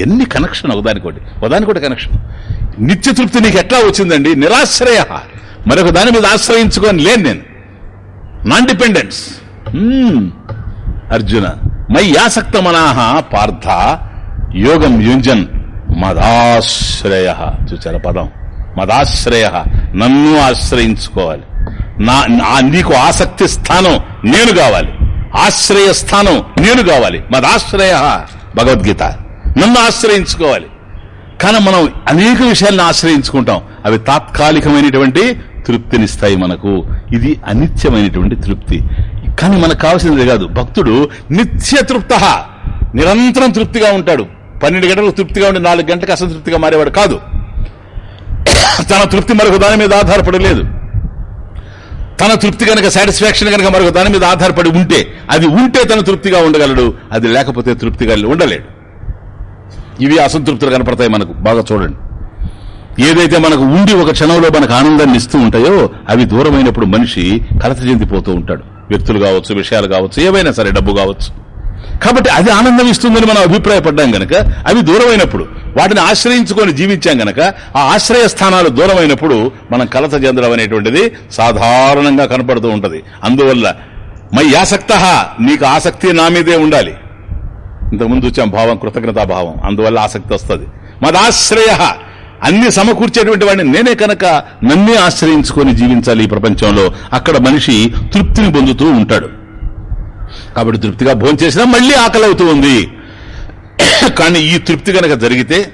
S1: ఎన్ని కనెక్షన్ ఒకదానికోటి ఒకదానికోటి కనెక్షన్ నిత్య తృప్తి నీకు ఎట్లా వచ్చిందండి? నిరాశ్రయ. మరొక దాని మీద ఆశ్రయించుకొని లేను నేను. Non dependence hmm. అర్జున మై ఆసక్త మనాహ పార్థ యోగం యుంజన్ మదాశ్రయ. చూచారా పదం? మదాశ్రయ. నన్ను ఆశ్రయించుకోవాలి. నా నా- నీకు ఆసక్తి స్థానం నేను కావాలి. ఆశ్రయ స్థానం నేను కావాలి. మదాశ్రయ. భగవద్గీత. నన్ను ఆశ్రయించుకోవాలి. కానీ మనం అనేక విషయాలను ఆశ్రయించుకుంటాం. అవి తాత్కాలికమైనటువంటి తృప్తినిస్తాయి మనకు. ఇది అనిత్యమైనటువంటి తృప్తి. కానీ మనకు కావాల్సింది కాదు. భక్తుడు నిత్య తృప్త. నిరంతరం తృప్తిగా ఉంటాడు. పన్నెండు గంటలకు తృప్తిగా ఉండి నాలుగు గంటలకు అసంతృప్తిగా మారేవాడు కాదు. తన తృప్తి మరొక దాని మీద ఆధారపడలేదు తన తృప్తి కనుక సాటిస్ఫాక్షన్ కనుక మరొక దాని మీద ఆధారపడి ఉంటే అది ఉంటే తన తృప్తిగా ఉండగలడు. అది లేకపోతే తృప్తిగా ఉండలేడు. ఇవి అసంతృప్తులు కనపడతాయి మనకు. బాగా చూడండి. ఏదైతే మనకు ఉండి ఒక క్షణంలో మనకు ఆనందాన్ని ఇస్తూ ఉంటాయో అవి దూరమైనప్పుడు మనిషి కలత చెందిపోతూ ఉంటాడు. వ్యక్తులు కావచ్చు విషయాలు కావచ్చు ఏవైనా సరే డబ్బు కావచ్చు. కాబట్టి అది ఆనందం ఇస్తుందని మనం అభిప్రాయపడ్డాం గనక అవి దూరమైనప్పుడు వాటిని ఆశ్రయించుకొని జీవించాం గనక ఆ ఆశ్రయ స్థానాలు దూరమైనప్పుడు మనం కలత చెందడం అనేటువంటిది సాధారణంగా కనపడుతూ ఉంటది. అందువల్ల మై ఆసక్త నీకు ఆసక్తి నా మీదే ఉండాలి. ఇంతకుముందు వచ్చాం భావం కృతజ్ఞతాభావం అందువల్ల ఆసక్తి వస్తుంది. మదాశ్రయ అన్ని సమకూర్చేటువంటి వాడిని నేనే కనుక నన్నే ఆశ్రయించుకొని జీవించాలి ఈ ప్రపంచంలో అక్కడ మనిషి తృప్తిని పొందుతూ ఉంటాడు. కాబట్టి తృప్తిగా భోంచేసినా మళ్ళీ ఆకలి అవుతూ ఉంది. కానీ ఈ తృప్తి కనుక జరిగితే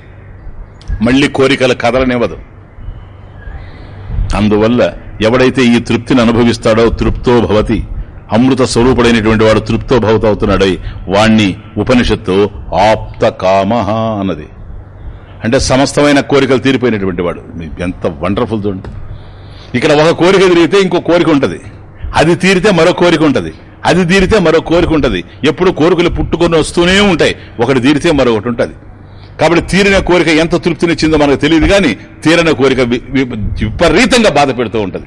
S1: మళ్ళీ కోరికలు కదలనివ్వదు. అందువల్ల ఎవడైతే ఈ తృప్తిని అనుభవిస్తాడో తృప్తో భవతి. అమృత స్వరూపుడైనటువంటి వాడు తృప్తో భవతవుతున్నాడై వాణ్ణి ఉపనిషత్తు ఆప్త కామ అన్నది. అంటే సమస్తమైన కోరికలు తీరిపోయినటువంటి వాడు. మీకు ఎంత వండర్ఫుల్ చూడండి. ఇక్కడ ఒక కోరిక తిరిగితే ఇంకో కోరిక ఉంటుంది. అది తీరితే మరో కోరిక ఉంటుంది. అది తీరితే మరో కోరిక ఉంటుంది. ఎప్పుడు కోరికలు పుట్టుకొని వస్తూనే ఉంటాయి. ఒకటి తీరితే మరొకటి ఉంటుంది. కాబట్టి తీరిన కోరిక ఎంత తృప్తినిచ్చిందో మనకు తెలియదు కానీ తీరిన కోరిక విపరీతంగా బాధ పెడుతూ ఉంటుంది.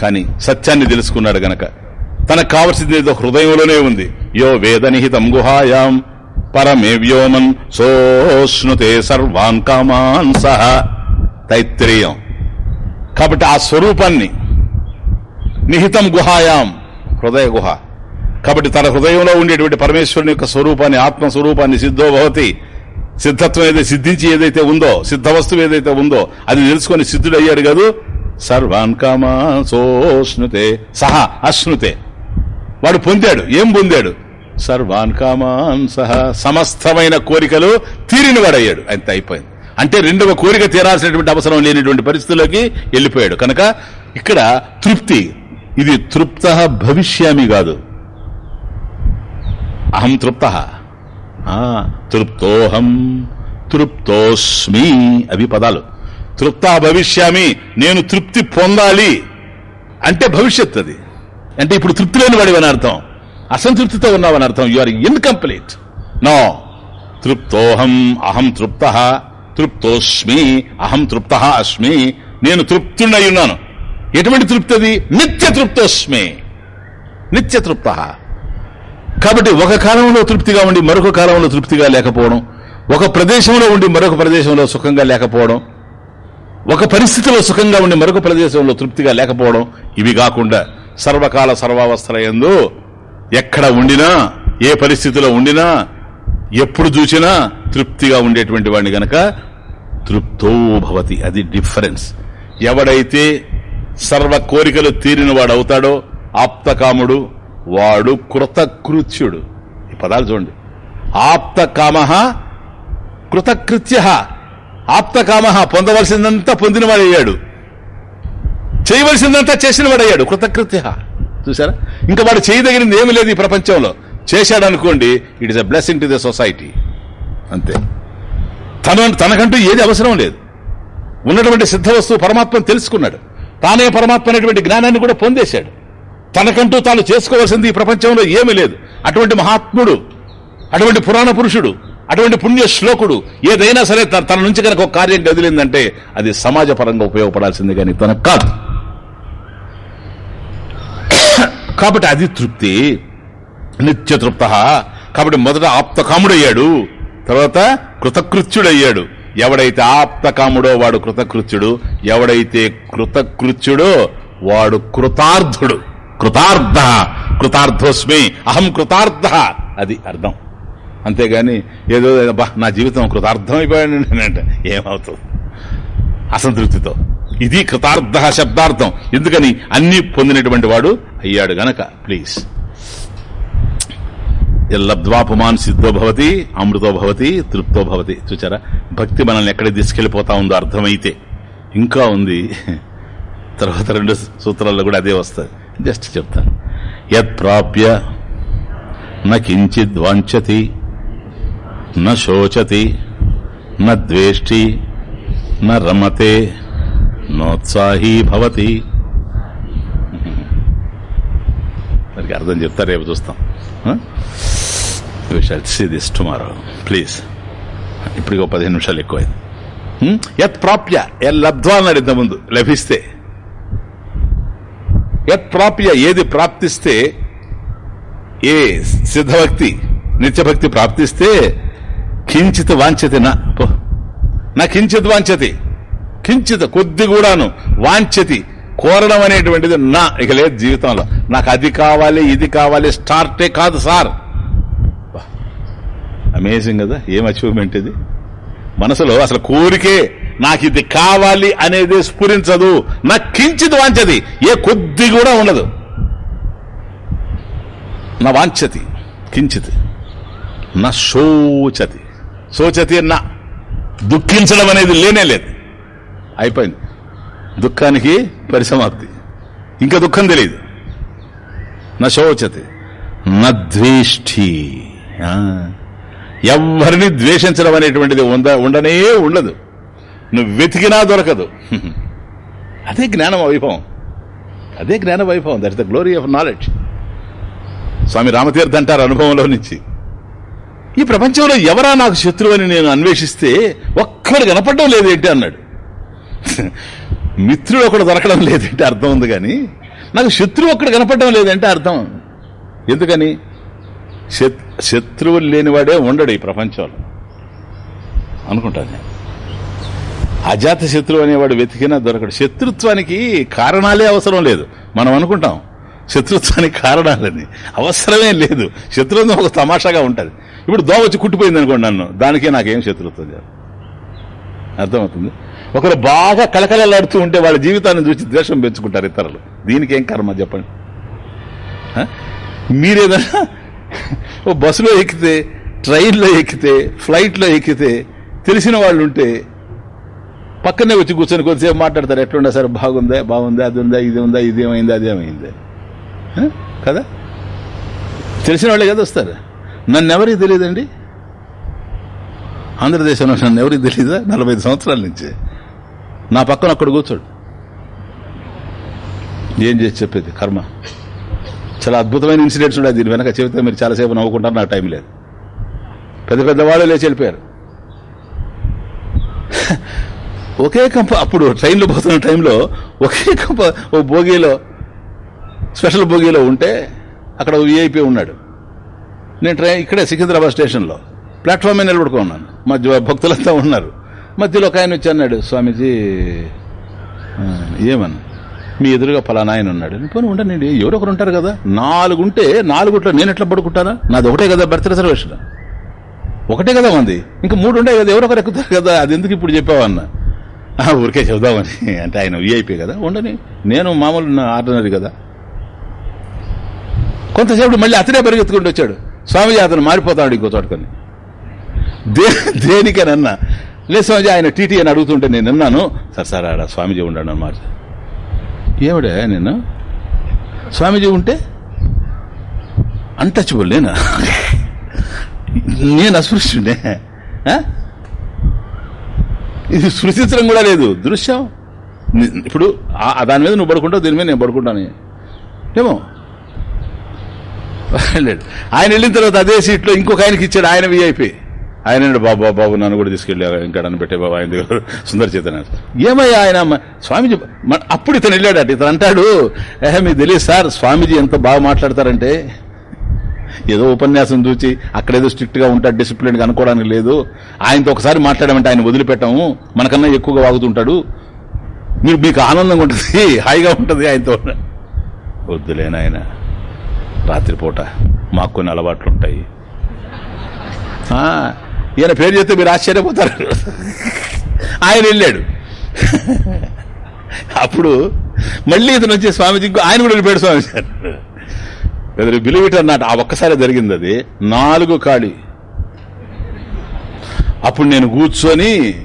S1: కానీ సత్యాన్ని తెలుసుకున్నాడు గనక తనకు కావలసింది ఏదో హృదయంలోనే ఉంది. యో వేదనిహితం గుహాయాం పరమే వ్యోమన్ సోష్ణుతే సర్వాన్ కామాన్ సహ. తైత్రేయం. కాబట్టి ఆ స్వరూపాన్ని నిహితం గుహాయాం హృదయ గుహ. కాబట్టి తన హృదయంలో ఉండేటువంటి పరమేశ్వరుని యొక్క స్వరూపాన్ని ఆత్మ స్వరూపాన్ని సిద్ధో భవతి. సిద్ధత్వం ఏదైతే సిద్ధించి ఏదైతే ఉందో సిద్ధ వస్తువు ఏదైతే ఉందో అది తెలుసుకొని సిద్ధుడయ్యాడు కాదు. సర్వాన్ కామా సోష్ణుతే సహా అశ్నుతే. వాడు పొందాడు. ఏం పొందాడు? సర్వాన్ కామాన్ సహా సమస్తమైన కోరికలు తీరినవాడయ్యాడు. అంత అయిపోయింది. అంటే రెండవ కోరిక తీరాల్సినటువంటి అవసరం లేనిటువంటి పరిస్థితుల్లోకి వెళ్ళిపోయాడు. కనుక ఇక్కడ తృప్తి. ఇది తృప్త భవిష్యామి కాదు. అహం తృప్త. తృప్తోహం తృప్తోస్మి అవి పదాలు. తృప్త భవిష్యామి నేను తృప్తి పొందాలి. అంటే భవిష్యత్ అది. అంటే ఇప్పుడు తృప్తి లేని వాడివని అర్థం? అసంతృప్తితో ఉన్నావని అర్థం. యు ఆర్ ఇన్కంప్లీట్ నో తృప్తోహం అహం తృప్త. తృప్తోస్మి అహం తృప్త అస్మి. నేను తృప్తుడై ఉన్నాను. ఎటువంటి తృప్తి అది? నిత్య తృప్తోస్మి. నిత్య తృప్త. కాబట్టి ఒక కాలంలో తృప్తిగా ఉండి మరొక కాలంలో తృప్తిగా లేకపోవడం ఒక ప్రదేశంలో ఉండి మరొక ప్రదేశంలో సుఖంగా లేకపోవడం ఒక పరిస్థితిలో సుఖంగా ఉండి మరొక ప్రదేశంలో తృప్తిగా లేకపోవడం ఇవి కాకుండా సర్వకాల సర్వావస్థల ఎందు ఎక్కడ ఉండినా ఏ పరిస్థితిలో ఉండినా ఎప్పుడు చూసినా తృప్తిగా ఉండేటువంటి వాడిని గనక తృప్తో భవతి. అది డిఫరెన్స్. ఎవడైతే సర్వ కోరికలు తీరిన వాడు అవుతాడో ఆప్తకాముడు వాడు కృతకృత్యుడు. ఈ పదాలు చూడండి. ఆప్తకామ కృతకృత్య. ఆప్తకామ పొందవలసిందంతా పొందినవాడయ్యాడు. చేయవలసిందంతా చేసిన వాడయ్యాడు కృతకృత్య. చూసారా ఇంకా వాడు చేయదగినది ఏమీ లేదు ఈ ప్రపంచంలో. చేశాడు అనుకోండి it is a blessing to the society అంతే. తన తనకంటూ ఏది అవసరం లేదు. ఉన్నటువంటి సిద్ధ వస్తువు పరమాత్మను తెలుసుకున్నాడు. తానే పరమాత్మ అనేటువంటి జ్ఞానాన్ని కూడా పొందేశాడు. తనకంటూ తాను చేసుకోవాల్సింది ఈ ప్రపంచంలో ఏమీ లేదు. అటువంటి మహాత్ముడు అటువంటి పురాణ పురుషుడు అటువంటి పుణ్య శ్లోకుడు ఏదైనా సరే తన తన నుంచి కనుక ఒక కార్యం కదిలిందంటే అది సమాజపరంగా ఉపయోగపడాల్సింది కానీ తనకు కాదు. కాబట్టి అది తృప్తి. నిత్య తృప్త కాబట్టి మొదట ఆప్తకాముడయ్యాడు. తర్వాత కృతకృత్యుడయ్యాడు. ఎవడైతే ఆప్తకాముడో వాడు కృతకృత్యుడు. ఎవడైతే కృతకృత్యుడో వాడు కృతార్థుడు. కృతార్థ. కృతార్థోస్మి. అహం కృతార్థ. అది అర్థం. అంతేగాని ఏదో బా నా జీవితం కృతార్థం అయిపోయానంటే ఏమవుతుంది? అసంతృప్తితో. ఇది కృతార్థ శబ్దార్థం. ఎందుకని? అన్ని పొందినటువంటి వాడు అయ్యాడు గనక ప్లీజ్ లబ్ధ్వాపమాన్ సిద్ధో భవతి తృప్తోభవతి భవతి తృప్తో భవతి. చూచారా? భక్తి మనల్ని ఎక్కడికి తీసుకెళ్ళిపోతా ఉందో అర్థమైతే ఇంకా ఉంది. తర్వాత రెండు సూత్రాల్లో కూడా అదే వస్తుంది జస్ట్ చెప్తాను. యత్ప్రాప్య ప్రాప్య కించిద్ వాంఛతి న శోచతి న న రమతే నోత్సాహీ భవతి. దానికి అర్థం చెప్తా రేపు చూస్తాం. సీ దిస్ టుమారో ప్లీజ్ ఇప్పటికో పదిహేను నిమిషాలు ఎక్కువైంది. యత్ ప్రాప్య ఎల్ లబ్ధ్వా అన్నాడు ఇంతకుముందు. లభిస్తే. యత్ ప్రాప్య ఏది ప్రాప్తిస్తే ఏ సిద్ధభక్తి నిత్యభక్తి ప్రాప్తిస్తే కించిత్ వాంఛతి నా నా కించిత్ వాంఛతి. కించిత్ కొద్ది కూడాను వాంఛతి. కోరడం అనేటువంటిది నా ఇక లేదు జీవితంలో. నాకు అది కావాలి ఇది కావాలి స్టార్టే కాదు సార్. అమేజింగ్ కదా ఏం అచీవ్మెంట్ ఇది? మనసులో అసలు కోరికే నాకు ఇది కావాలి అనేది స్ఫురించదు నాకు కించిది వాంచది ఏ కొద్ది కూడా ఉండదు. నా వాంఛతి కించిత్ నా శోచతి. శోచతి నా దుఃఖించడం అనేది లేనే లేదు. అయిపోయింది. దుఃఖానికి పరిసమాప్తి. ఇంకా దుఃఖం తెలియదు నా శోచతి నద్వేష్ఠి ఎవరిని ద్వేషించడం అనేటువంటిది ఉంద ఉండనే ఉండదు. నువ్వు వెతికినా దొరకదు. అదే జ్ఞాన వైభవం? అదే జ్ఞాన వైభవం. That the glory of knowledge Swami Ramatirtha అంటారు అనుభవంలో నుంచి. ఈ ప్రపంచంలో ఎవరా నాకు శత్రువు అని నేను అన్వేషిస్తే ఒక్కడు కనపడడం లేదేంటి అన్నాడు. మిత్రుడు ఒకడు దొరకడం లేదంటే అర్థం ఉంది కానీ నాకు శత్రువు ఒక్కడు కనపడడం లేదంటే అర్థం. ఎందుకని? శత్రువులు లేనివాడే ఉండడు ఈ ప్రపంచంలో. అనుకుంటాను నేను. అజాత శత్రువు అనేవాడు వెతికినా దొరకడు. శత్రుత్వానికి కారణాలే అవసరం లేదు. మనం అనుకుంటాం శత్రుత్వానికి కారణాలని. అవసరమే లేదు. శత్రుత్వం ఒక తమాషాగా ఉంటుంది. ఇప్పుడు దోవచ్చి కుట్టిపోయింది అనుకోండి నన్ను. దానికే నాకేం శత్రుత్వం అర్థమవుతుంది? ఒకరు బాగా కలకలలాడుతూ ఉంటే వాళ్ళ జీవితాన్ని చూసి ద్వేషం పెంచుకుంటారు ఇతరులు. దీనికి ఏం కర్మ చెప్పండి? మీరేదన్నా ఓ బస్సులో ఎక్కితే ట్రైన్లో ఎక్కితే ఫ్లైట్లో ఎక్కితే తెలిసిన వాళ్ళు ఉంటే పక్కనే వచ్చి కూర్చొని కొద్దిసేపు మాట్లాడతారు. ఎట్లుండే సార్? బాగుందా? బాగుందా? అది ఉందా? ఇది ఉందా? ఇది ఏమైందా? అది కదా? తెలిసిన వాళ్ళే కదా వస్తారు. నన్ను ఎవరికి తెలియదండి? ఆంధ్రదేశంలో నన్ను ఎవరికి తెలియదా నలభై ఐదు సంవత్సరాల నుంచి. నా పక్కన అక్కడ కూర్చోడు. ఏం చేసి చెప్పేది? కర్మ. చాలా అద్భుతమైన ఇన్సిడెంట్స్ ఉన్నాయి దీని వెనక. చెబితే మీరు చాలాసేపు నవ్వుకుంటారు నాకు టైం లేదు. పెద్ద పెద్ద వాళ్ళు లేచి వెళ్ళిపోయారు. ఒకే కంప అప్పుడు ట్రైన్లో పోతున్న టైంలో ఒకే కంప ఓ బోగీలో స్పెషల్ బోగీలో ఉంటే అక్కడ విఐపి ఉన్నాడు. నేను ట్రైన్ ఇక్కడే సికింద్రాబాద్ స్టేషన్లో. ప్లాట్ఫామ్ మీద నిలబడుకున్నాను మధ్య భక్తులంతా ఉన్నారు. మధ్యలో ఒక ఆయన వచ్చి అన్నాడు స్వామీజీ ఏమన్నా మీ ఎదురుగా ఫలానా ఆయన ఉన్నాడు. పోనీ ఉండనండి ఎవరో ఒకరు ఉంటారు కదా. నాలుగు ఉంటే నాలుగుట్లో నేను ఎట్లా పడుకుంటానా? నాది ఒకటే కదా బర్త్ రిజర్వేషన్. ఒకటే కదా మంది. ఇంకా మూడు ఉండే కదా ఎవరో ఒకరు ఎక్కుతారు కదా. అది ఎందుకు ఇప్పుడు చెప్పావన్నా ఊరికే చెబుదామని. అంటే ఆయన వీఐపీ కదా. ఉండని. నేను మామూలు ఆర్డినరీ కదా. కొంతసేపు మళ్ళీ అతనే పరిగెత్తుకుంటూ వచ్చాడు. స్వామిజీ అతను మారిపోతాడు ఇంకో చోటుకొని. దే దేనికనన్నా? లేదు స్వామిజీ ఆయన టీటీ అని అడుగుతుంటే నేను విన్నాను. సార్ సార్ ఆడ స్వామిజీ ఉండాడు అన్నమాట. ఏమిడే నేను స్వామిజీ ఉంటే అన్టచబుల్ నేను? నేను అస్పృశ్యుడే ఇది సృష్టించడం కూడా లేదు. దృశ్యం. ఇప్పుడు దాని మీద నువ్వు పడుకుంటావు దీని మీద నేను పడుకుంటాను. ఏమో? ఆయన వెళ్ళిన తర్వాత అదే సీట్లో ఇంకొక ఆయనకి ఇచ్చాడు ఆయన విఐపి ఆయన అన్నాడు, బాబు బాబు, నన్ను కూడా తీసుకెళ్ళి ఇంకా పెట్టే బాబు ఆయన దగ్గర సుందర చేతన ఏమయ్యా ఆయన స్వామిజీ స్వామీజీ అప్పుడు ఇతను వెళ్ళాడట ఇతను అంటాడు ఏహే మీకు తెలియదు సార్ స్వామీజీ ఎంత బాగా మాట్లాడతారంటే ఏదో ఉపన్యాసం చూచి అక్కడేదో స్ట్రిక్ట్గా ఉంటాడు డిసిప్లిన్గా అనుకోవడానికి లేదు. ఆయనతో ఒకసారి మాట్లాడమంటే ఆయన వదిలిపెట్టాము మనకన్నా ఎక్కువగా వాగుతుంటాడు. మీరు మీకు ఆనందంగా ఉంటుంది హాయిగా ఉంటుంది ఆయనతో. వద్దులేనా ఆయన రాత్రిపూట మాకు కొన్ని అలవాట్లు ఉంటాయి ఈయన పేరు చెప్తే మీరు ఆశ్చర్యపోతారు. ఆయన వెళ్ళాడు. అప్పుడు మళ్ళీ ఇతను వచ్చే స్వామీజీ ఆయన కూడా వెళ్ళిపోయాడు స్వామి గారు. బిలీవ్ ఇట్ అన్నట్టు ఆ ఒక్కసారి జరిగింది అది. నాలుగు ఖాళీ. అప్పుడు నేను కూర్చొని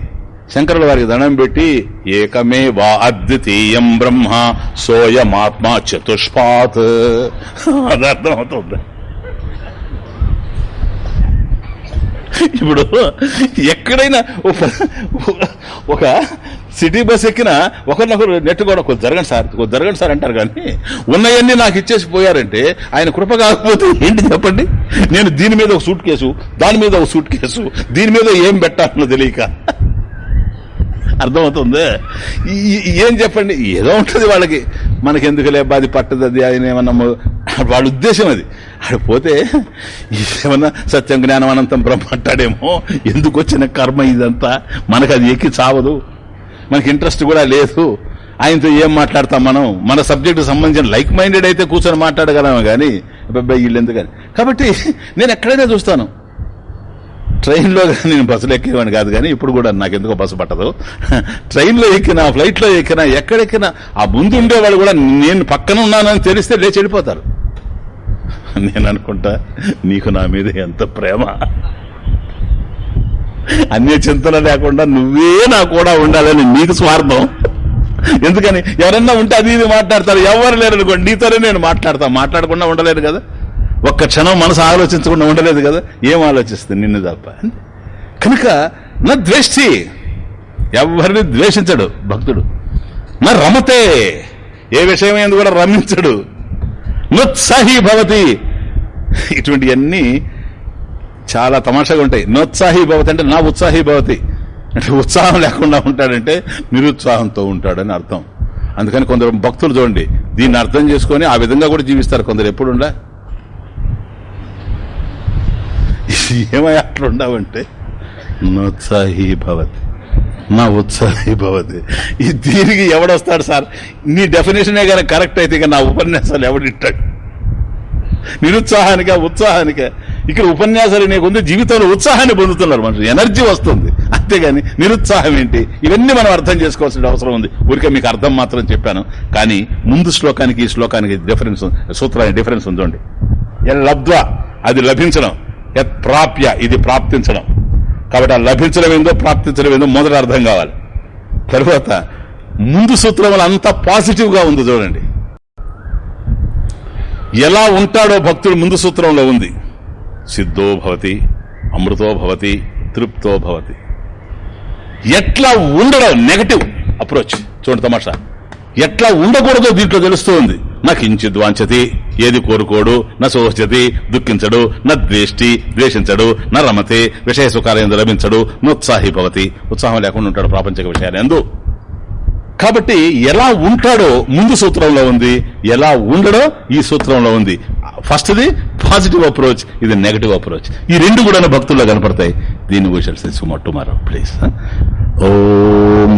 S1: శంకరుల వారికి దండం పెట్టి ఏకమే వా అద్వితీయం బ్రహ్మ సోయమాత్మ చతుష్పాత్. అది అర్థమవుతుంది. ఇప్పుడు ఎక్కడైనా ఒక- ఒక సిటీ బస్ ఎక్కిన ఒకరినొకరు నెట్టుకోవడం కొద్ది జరగండి సార్ కొద్ది జరగండి సార్ అంటారు కానీ ఉన్నాయన్నీ నాకు ఇచ్చేసి పోయారంటే ఆయన కృప కాకపోతే ఏంటి చెప్పండి? నేను దీని మీద ఒక సూట్ కేసు దాని మీద ఒక సూట్ కేసు దీని మీద ఏం పెట్టాలో తెలియక. అర్థమవుతుంది? ఈ- ఏం చెప్పండి? ఏదో ఉంటుంది వాళ్ళకి. మనకి ఎందుకులే లేబ్బా అది పట్టదు అది ఆయన ఏమన్నా వాళ్ళ ఉద్దేశం అది. అక్కడ పోతే ఏమన్నా సత్యం జ్ఞానం అనంతం బ్రహ్మంటాడేమో ఎందుకు వచ్చిన కర్మ ఇదంతా? మనకు అది ఎక్కి చావదు. మనకి ఇంట్రెస్ట్ కూడా లేదు. ఆయనతో ఏం మాట్లాడతాం మనం? మన సబ్జెక్టు సంబంధించిన లైక్ మైండెడ్ అయితే కూర్చొని మాట్లాడగలము కానీ అబ్బాయి వీళ్ళు ఎందుకని కాబట్టి నేను ఎక్కడైనా చూస్తాను. ట్రైన్లో నేను బస్సులు ఎక్కేవాడిని కాదు కానీ ఇప్పుడు కూడా నాకు ఎందుకో బస్సు పట్టదు. ట్రైన్లో ఎక్కినా ఫ్లైట్లో ఎక్కినా ఎక్కడెక్కినా ఆ ముందు ఉండేవాళ్ళు కూడా నేను పక్కన ఉన్నానని తెలిస్తే లేచి వెళ్ళిపోతారు. నేను అనుకుంటా నీకు నా మీద ఎంత ప్రేమ? అన్య చింతన లేకుండా నువ్వే నా కూడా ఉండాలని నీకు స్వార్థం. ఎందుకని? ఎవరన్నా ఉంటే అది ఇది మాట్లాడతారు. ఎవరు లేరనుకోండి నీతోనే నేను మాట్లాడతా. మాట్లాడకుండా ఉండలేను కదా. ఒక్క క్షణం మనసు ఆలోచించకుండా ఉండలేదు కదా ఏం ఆలోచిస్తుంది? నిన్ను తప్ప. కనుక నా ద్వేష్టి ఎవరిని ద్వేషించడు భక్తుడు. నా రమతే. ఏ విషయమైంది కూడా రమించడు. నుత్సాహి భవతి. ఇటువంటివన్నీ చాలా తమాషాగా ఉంటాయి. నోత్సాహి భవతి అంటే నా ఉత్సాహి భవతి. అంటే ఉత్సాహం లేకుండా ఉంటాడంటే నిరుత్సాహంతో ఉంటాడని అర్థం. అందుకని కొందరు భక్తులు చూడండి దీన్ని అర్థం చేసుకొని ఆ విధంగా కూడా జీవిస్తారు. కొందరు ఎప్పుడుండా? ఏమై అట్లా ఉండవంటే నోత్సాహి భవతి. నా ఉత్సాహి భవతి. ఈ దీనికి ఎవడొస్తాడు సార్? నీ డెఫినేషనే కానీ కరెక్ట్ అయితే ఇక నా ఉపన్యాసాలు ఎవడిట్టాడు నిరుత్సాహానికే ఉత్సాహానికే. ఇక్కడ ఉపన్యాసాలు నీకుంది జీవితంలో ఉత్సాహాన్ని పొందుతున్నారు మనుషులు. ఎనర్జీ వస్తుంది. అంతేగాని నిరుత్సాహం ఏంటి? ఇవన్నీ మనం అర్థం చేసుకోవాల్సిన అవసరం ఉంది. ఊరికే మీకు అర్థం మాత్రం చెప్పాను. కానీ ముందు శ్లోకానికి ఈ శ్లోకానికి డిఫరెన్స్ సూత్రానికి డిఫరెన్స్ ఉందండి లబ్ధ్వ అది లభించడం. యత్ ప్రాప్య ఇది ప్రాప్తించడం. కాబట్టి ఆ లభించడం ఏందో ప్రాప్తించడం ఏందో మొదట అర్థం కావాలి. తరువాత ముందు సూత్రం అంతా పాజిటివ్గా ఉంది చూడండి. ఎలా ఉంటాడో భక్తుడు ముందు సూత్రంలో ఉంది. సిద్ధో భవతి అమృతో భవతి తృప్తో భవతి. ఎట్లా ఉండడం నెగటివ్ అప్రోచ్ చూడండి తమాషా. ఎట్లా ఉండకూడదో దీంట్లో తెలుస్తుంది నకించిద్వాంఛతి ఏది కోరుకోడు నా దుఃఖించడు నేష్టి ద్వేషించడు నా విషయ సుఖాలయందు లభించడు నోత్సాహి భవతి. ఉత్సాహం లేకుండా ఉంటాడు ప్రాపంచిక విషయాలు ఎందు. కాబట్టి ఎలా ఉంటాడో ముందు సూత్రంలో ఉంది. ఎలా ఉండడో ఈ సూత్రంలో ఉంది. ఫస్ట్ది పాజిటివ్ అప్రోచ్ ఇది నెగటివ్ అప్రోచ్. ఈ రెండు కూడా భక్తుల్లో కనపడతాయి. దీన్ని గురించి షల్ సే ప్లీజ్ ఓ.